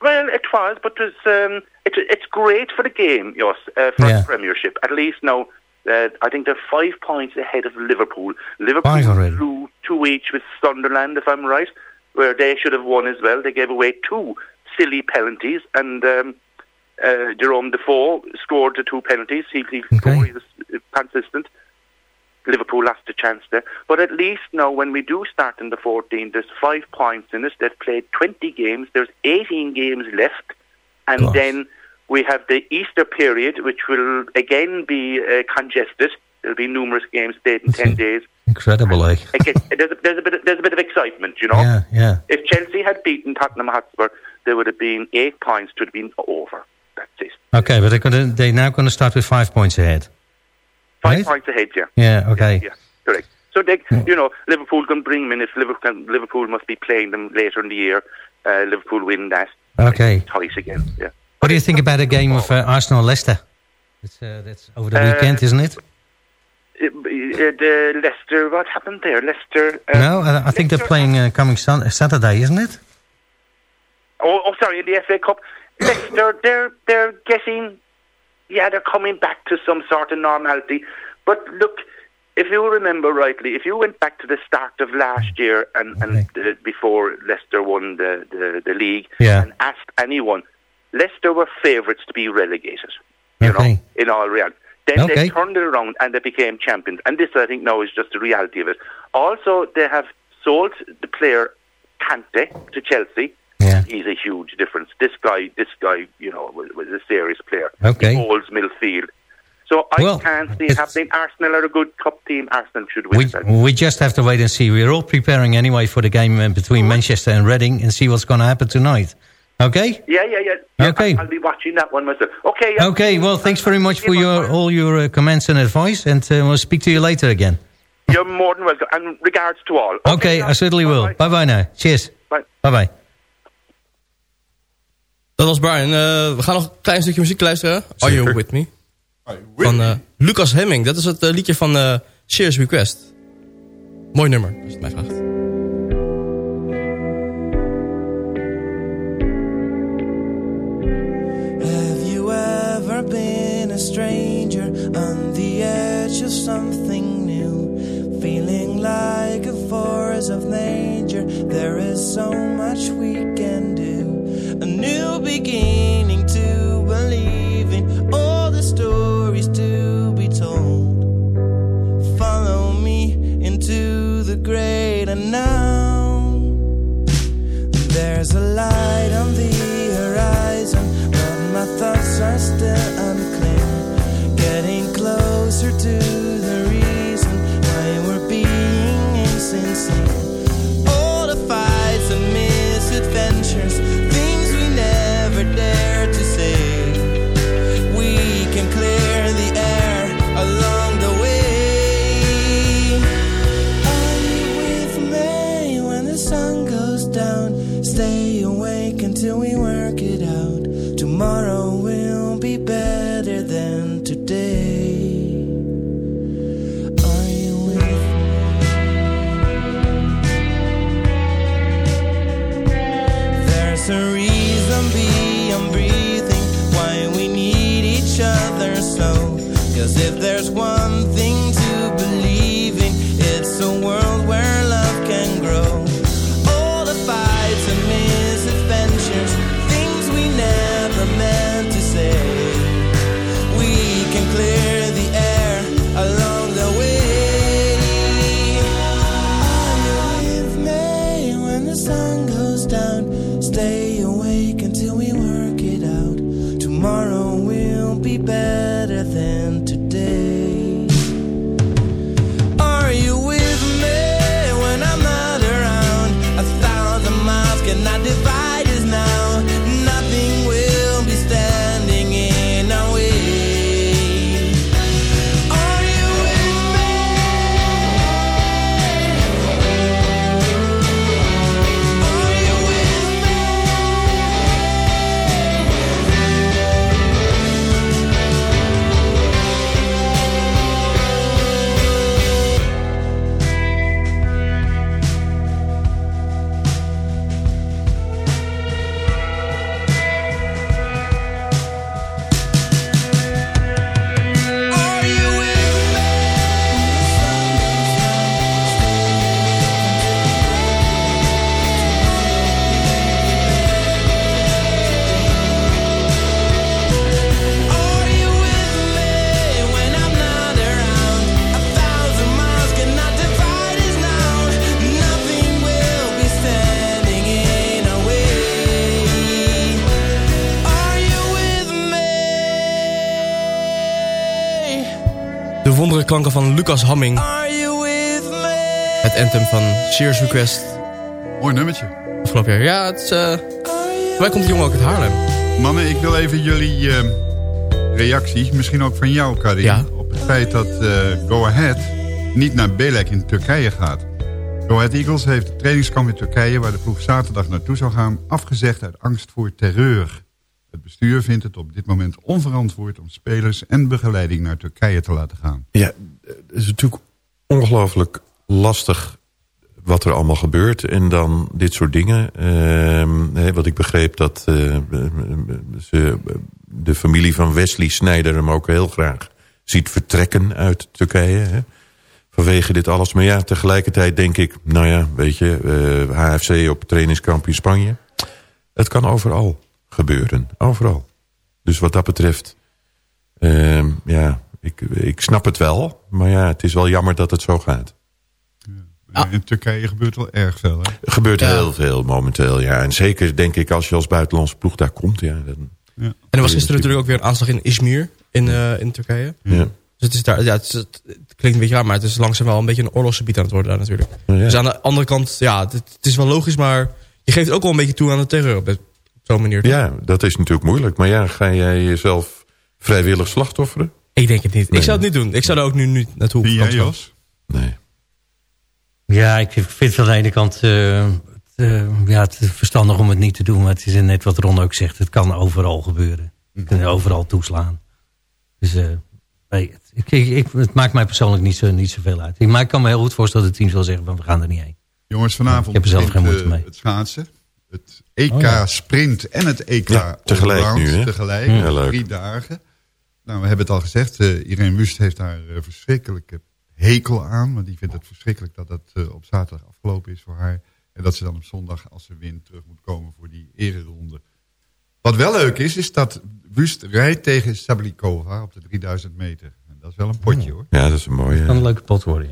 Well, it was, but it was, um, it, it's great for the game, yes, uh, for Yeah. the Premiership. At least now, uh, I think they're five points ahead of Liverpool. Liverpool drew two each with Sunderland, if I'm right, where they should have won as well. They gave away two silly penalties, and um, uh, Jerome Defoe scored the two penalties. He, he scored, he was uh, consistent. Liverpool lost a chance there. But at least now, when we do start in the 14, there's five points in it. They've played 20 games. There's 18 games left. And Gosh. then we have the Easter period, which will again be uh, congested. There'll be numerous games played in 10 days. Incredible, like. <laughs> There's, a, there's, a bit of, there's a bit of excitement, you know. Yeah, yeah. If Chelsea had beaten Tottenham Hotspur, there would have been eight points to have been over. Okay, but they're, gonna, they're now going to start with five points ahead. Five Right? points ahead, yeah. Yeah, okay. Yeah, correct. So they, you know, Liverpool can bring if Liverpool, Liverpool must be playing them later in the year. Uh, Liverpool win that. Okay. Tight again. Yeah. What do you think about a game of uh, Arsenal-Leicester? It's, uh, that's over the Uh, weekend, isn't it? Uh, uh, the Leicester, what happened there? Leicester. Uh, no, I, I think they're playing uh, coming sun- Saturday, isn't it? Oh, oh, sorry, in the FA Cup, Leicester, they're they're getting, yeah, they're coming back to some sort of normality. But look, if you remember rightly, if you went back to the start of last year and and uh, before Leicester won the the, the league, Yeah. and asked anyone, Leicester were favourites to be relegated. You know, in all reality. Then Okay. they turned it around and they became champions. And this, I think, now is just the reality of it. Also, they have sold the player Kante to Chelsea. Yeah. He's a huge difference. This guy, this guy, you know, was, was a serious player. Okay. He holds midfield. So I Well, can't see it happening. Arsenal are a good cup team. Arsenal should win. We, that. we just have to wait and see. We're all preparing anyway for the game uh, between Manchester and Reading and see what's going to happen tonight. Okay? Yeah, yeah, yeah. Okay. I'll, I'll be watching that one myself. Okay. yeah. Okay, well, thanks very much for your all your uh, comments and advice, and uh, we'll speak to you later again. You're more than welcome. And regards to all. Okay, I certainly will. Bye-bye now. Cheers. Bye. Bye-bye. Dat was Brian. Eh, we gaan nog een klein stukje muziek luisteren. Are You Zeker. With Me? Van eh, Lucas Hemming. Dat is het eh, liedje van eh Serious Request. Mooi nummer, als je het mij vraagt. Have you ever been a stranger on the edge of something new? Feeling like a force of nature, there is so much we can do. A new beginning to believe in, all the stories to be told. Follow me into the great unknown. There's a light on the horizon, but my thoughts are still unclear. Getting closer to klanken van Lucas Hamming. Are you with me? Het anthem van Sears Request. Mooi nummertje. Afgelopen jaar. Ja, het is... eh Wij komt die jongen ook uit Haarlem. Mannen, ik wil even jullie eh, reactie, misschien ook van jou, Karin... Ja. op het feit dat eh, Go Ahead niet naar Belek in Turkije gaat. Go Ahead Eagles heeft het trainingskamp in Turkije... waar de ploeg zaterdag naartoe zou gaan... afgezegd uit angst voor terreur. Bestuur vindt het op dit moment onverantwoord... om spelers en begeleiding naar Turkije te laten gaan. Ja, het is natuurlijk ongelooflijk lastig wat er allemaal gebeurt. En dan dit soort dingen. Ehm, wat ik begreep dat eh, de familie van Wesley Snijder hem ook heel graag ziet vertrekken uit Turkije. Hè, vanwege dit alles. Maar ja, tegelijkertijd denk ik, nou ja, weet je, eh, HFC op trainingskamp in Spanje. Het kan overal gebeuren. Overal. Dus wat dat betreft, ehm, ja, ik, ik snap het wel. Maar ja, het is wel jammer dat het zo gaat. In Turkije gebeurt wel erg veel, hè? Er gebeurt heel veel momenteel, ja. En zeker denk ik als je als buitenlandse ploeg daar komt, ja. Dan, En er was gisteren natuurlijk ook weer een aanslag in Izmir in, eh, in Turkije. ja. Dus het, is daar, ja, het, is- het- het klinkt een beetje raar, maar het is langzaam wel een beetje een oorlogsgebied aan het worden daar natuurlijk. Ja. Dus aan de andere kant, ja, het, het is wel logisch, maar je geeft ook wel een beetje toe aan de op, dit- op zo'n manier. ja, dat is natuurlijk moeilijk. Maar ja, ga jij jezelf vrijwillig slachtofferen? Ik denk het niet. Nee. Ik zou het niet doen. Ik zou er ook nu niet naartoe Wie jij. Jos? Nee. Ja, ik vind het aan de ene kant eh, het, eh, ja, het is verstandig om het niet te doen. Maar het is net wat Ron ook zegt. Het kan overal gebeuren. Je kunt overal toeslaan. Dus eh, nee, het, ik, ik, ik- het maakt mij persoonlijk niet, zo, niet zoveel uit. Ik- Maar ik kan me heel goed voorstellen dat de teams wel zeggen... Van, we gaan er niet heen. Jongens, vanavond Ik heb er zelf geen moeite mee. het schaatsen. Het EK Oh, ja. sprint en het EK Ja, tegelijk nu, hè? tegelijk. Ja, leuk. Drie dagen. Nou, we hebben het al gezegd. eh Irene Wust heeft daar eh, verschrikkelijke hekel aan. Want die vindt het verschrikkelijk dat dat eh, op zaterdag afgelopen is voor haar. En dat ze dan op zondag, als ze wint, terug moet komen voor die ereronde. Wat wel leuk is, is dat Wust rijdt tegen Sablikova op de 3000 meter. En dat is wel een potje hoor. Ja, dat is een mooie, kan een leuke pot worden,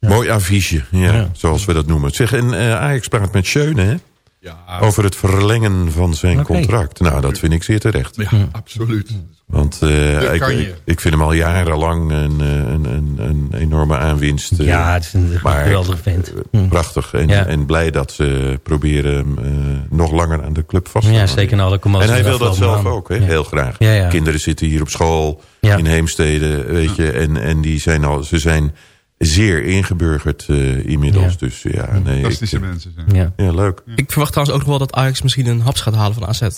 ja. mooi affiche. Ja, Ja. zoals we dat noemen. Zeg, en eh, Ajax praat met Schöne, hè? Ja, Over het verlengen van zijn contract. Nou, dat vind ik zeer terecht. ja absoluut. Want eh, ik, ik, ik vind hem al jarenlang een, eh, een, een, een enorme aanwinst. eh, Ja, het is een maar geweldige vent. eh, Hm. Prachtig. En, Ja. en blij dat ze proberen hem eh, nog langer aan de club vast te Ja, houden. zeker na alle commoties En hij wil dat zelf ook, hè? Ja. heel graag. Ja, ja. Kinderen zitten hier op school, Ja. in Heemstede, weet je. En, en die zijn al, ze zijn zeer ingeburgerd eh, inmiddels. Ja. Dus ja, nee. Fantastische ik- mensen zijn. Ja. ja, leuk. Ik verwacht trouwens ook nog wel dat Ajax misschien een haps gaat halen van AZ.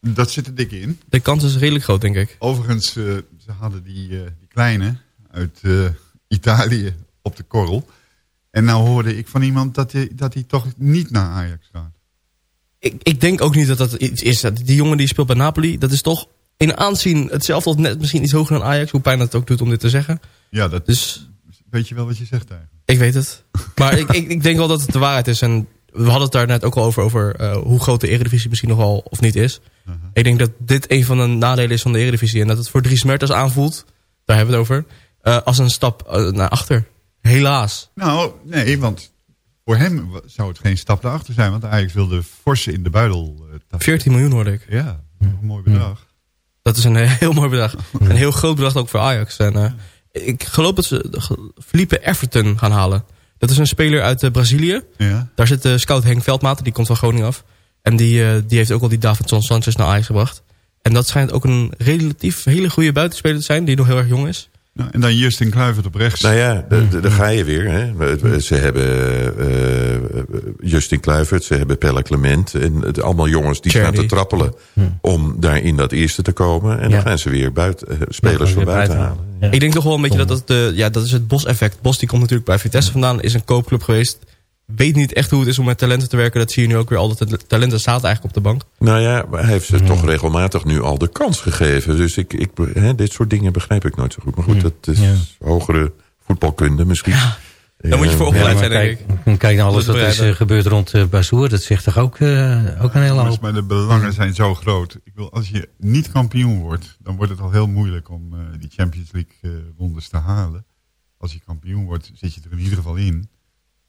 Dat zit er dik in. De kans is redelijk groot, denk ik. Overigens, eh, ze hadden die, eh, die kleine uit eh, Italië op de korrel. En nou hoorde ik van iemand dat hij dat hij toch niet naar Ajax gaat. Ik, ik denk ook niet dat dat iets is. Dat Die jongen die speelt bij Napoli, dat is toch in aanzien hetzelfde of net misschien iets hoger dan Ajax. Hoe pijn dat het ook doet om dit te zeggen. Ja, dat Dus weet je wel wat je zegt eigenlijk. ik weet het. <laughs> Maar ik, ik, ik denk wel dat het de waarheid is. En we hadden het daar net ook al over, over eh, hoe groot de Eredivisie misschien nog wel of niet is. Ik denk dat dit een van de nadelen is van de Eredivisie. En dat het voor Dries Mertens aanvoelt, daar hebben we het over, eh, als een stap eh, naar achter. Helaas. Nou, nee, want Voor hem zou het geen stap naar achter zijn, want Ajax wilde forse in de buidel. eh, tasten. 14 miljoen hoorde ik. Ja, een mooi bedrag. Dat is een <laughs> heel mooi bedrag. Een heel groot bedrag ook voor Ajax. En, ik geloof dat ze Felipe Everton gaan halen. Dat is een speler uit eh, Brazilië. Ja. Daar zit de scout Henk Veldmaat, die komt van Groningen af. En die, eh, die heeft ook al die Davidson Sanchez naar Ajax gebracht. En dat schijnt ook een relatief hele goede buitenspeler te zijn, die nog heel erg jong is. Nou, en dan Justin Kluivert op rechts. Nou ja, de- de- daar ga je weer. Hè. Ze hebben eh, Justin Kluivert, ze hebben Pelle Clement. En het, allemaal jongens die staan te trappelen om daar in dat eerste te komen. En Ja. dan gaan ze weer buiten, eh, spelers Ja, van buiten buiten halen. Ja. Ik denk toch wel een beetje dat dat, de, ja, dat is het Bos-effect. Bos die komt natuurlijk bij Vitesse vandaan, is een koopclub geweest. Weet niet echt hoe het is om met talenten te werken. Dat zie je nu ook weer. Al dat talenten staat eigenlijk op de bank. Nou ja, hij heeft ze toch regelmatig nu al de kans gegeven. Dus ik, ik, hè, dit soort dingen begrijp ik nooit zo goed. Maar goed, dat is Ja. hogere voetbalkunde misschien. Daar moet je voor Eh, opgeleid Ja, zijn, denk kijk, ik. kijk naar alles Dat wat is eh, gebeurd rond uh, Bazoer. Dat zegt toch ook, eh, ook een hele hoop. maar de belangen zijn zo groot. Ik wil, als je niet kampioen wordt, dan wordt het al heel moeilijk om eh, die Champions League eh, rondes te halen. Als je kampioen wordt, zit je er in ieder geval in.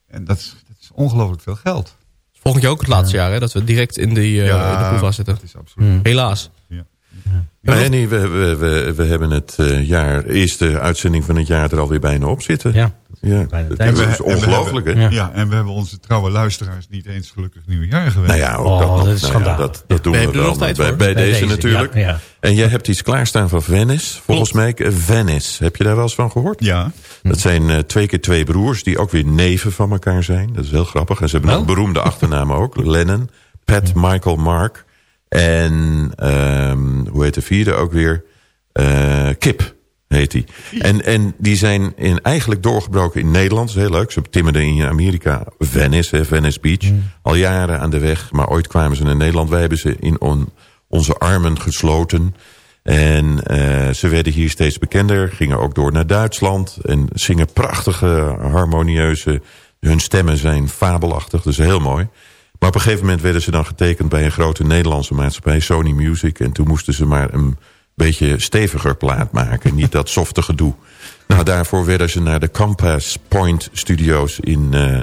En dat is, ongelooflijk veel geld. Volgend jaar ook het laatste jaar, hè, dat we direct in, die, eh in de poolfase zitten. dat is absoluut. Helaas. Ja. Nee, nee, we, we, we, we hebben het eh, jaar, eerste uitzending van het jaar er alweer bijna op zitten. Ja. Ja, Bijna dat is ongelooflijk, hè? Ja. Ja. en we hebben onze trouwe luisteraars niet eens gelukkig nieuwjaar gewenst. Nou ja, ook Oh, dat, nog. dat is Nou ja, dat, dat doen We er wel. bij, voor. bij Bij deze, deze, natuurlijk. ja, ja. En jij hebt iets klaarstaan van Venice, volgens mij. eh, Venice, heb je daar wel eens van gehoord? Ja, Dat zijn eh, twee keer twee broers die ook weer neven van elkaar zijn. Dat is heel grappig. En ze hebben Oh. nog beroemde achternamen ook. <laughs> Lennon, Pat, Michael, Mark. En ehm, hoe heet de vierde ook weer? Eh, Kip heet die. En, en die zijn in, eigenlijk doorgebroken in Nederland. Dat is heel leuk. Ze timmerden in Amerika Venice, hè, Venice Beach. Al jaren aan de weg. Maar ooit kwamen ze naar Nederland. Wij hebben ze in on- onze armen gesloten. En eh, ze werden hier steeds bekender. Gingen ook door naar Duitsland. En zingen prachtige, harmonieuze... Hun stemmen zijn fabelachtig. Is heel mooi. Maar op een gegeven moment werden ze dan getekend bij een grote Nederlandse maatschappij, Sony Music. En toen moesten ze maar een beetje steviger plaat maken. Niet dat softe gedoe. Nou, daarvoor werden ze naar de Compass Point Studios in, eh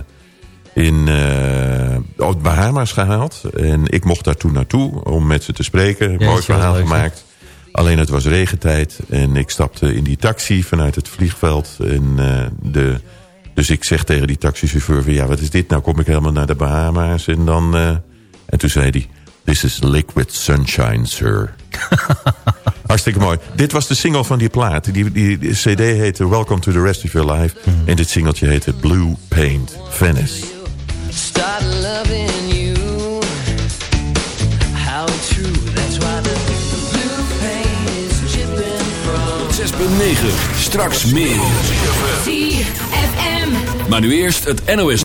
in eh, oh, Bahama's gehaald. En ik mocht daar toen naartoe om met ze te spreken. Ja, mooi verhaal leuk, gemaakt. Alleen het was regentijd en ik stapte in die taxi vanuit het vliegveld. En, eh, de, dus ik zeg tegen die taxichauffeur van ja, wat is dit nou? Kom ik helemaal naar de Bahama's en dan... en toen zei hij, this is liquid sunshine, sir. <laughs> Hartstikke mooi. Dit was de single van die plaat. Die, die, die cd heette Welcome to the Rest of Your Life. En dit singeltje heette Blue Paint Venice. Start loving you. How true, that's why the blue paint is chipping from 6.9, straks meer. ZFM. Maar nu eerst het NOS.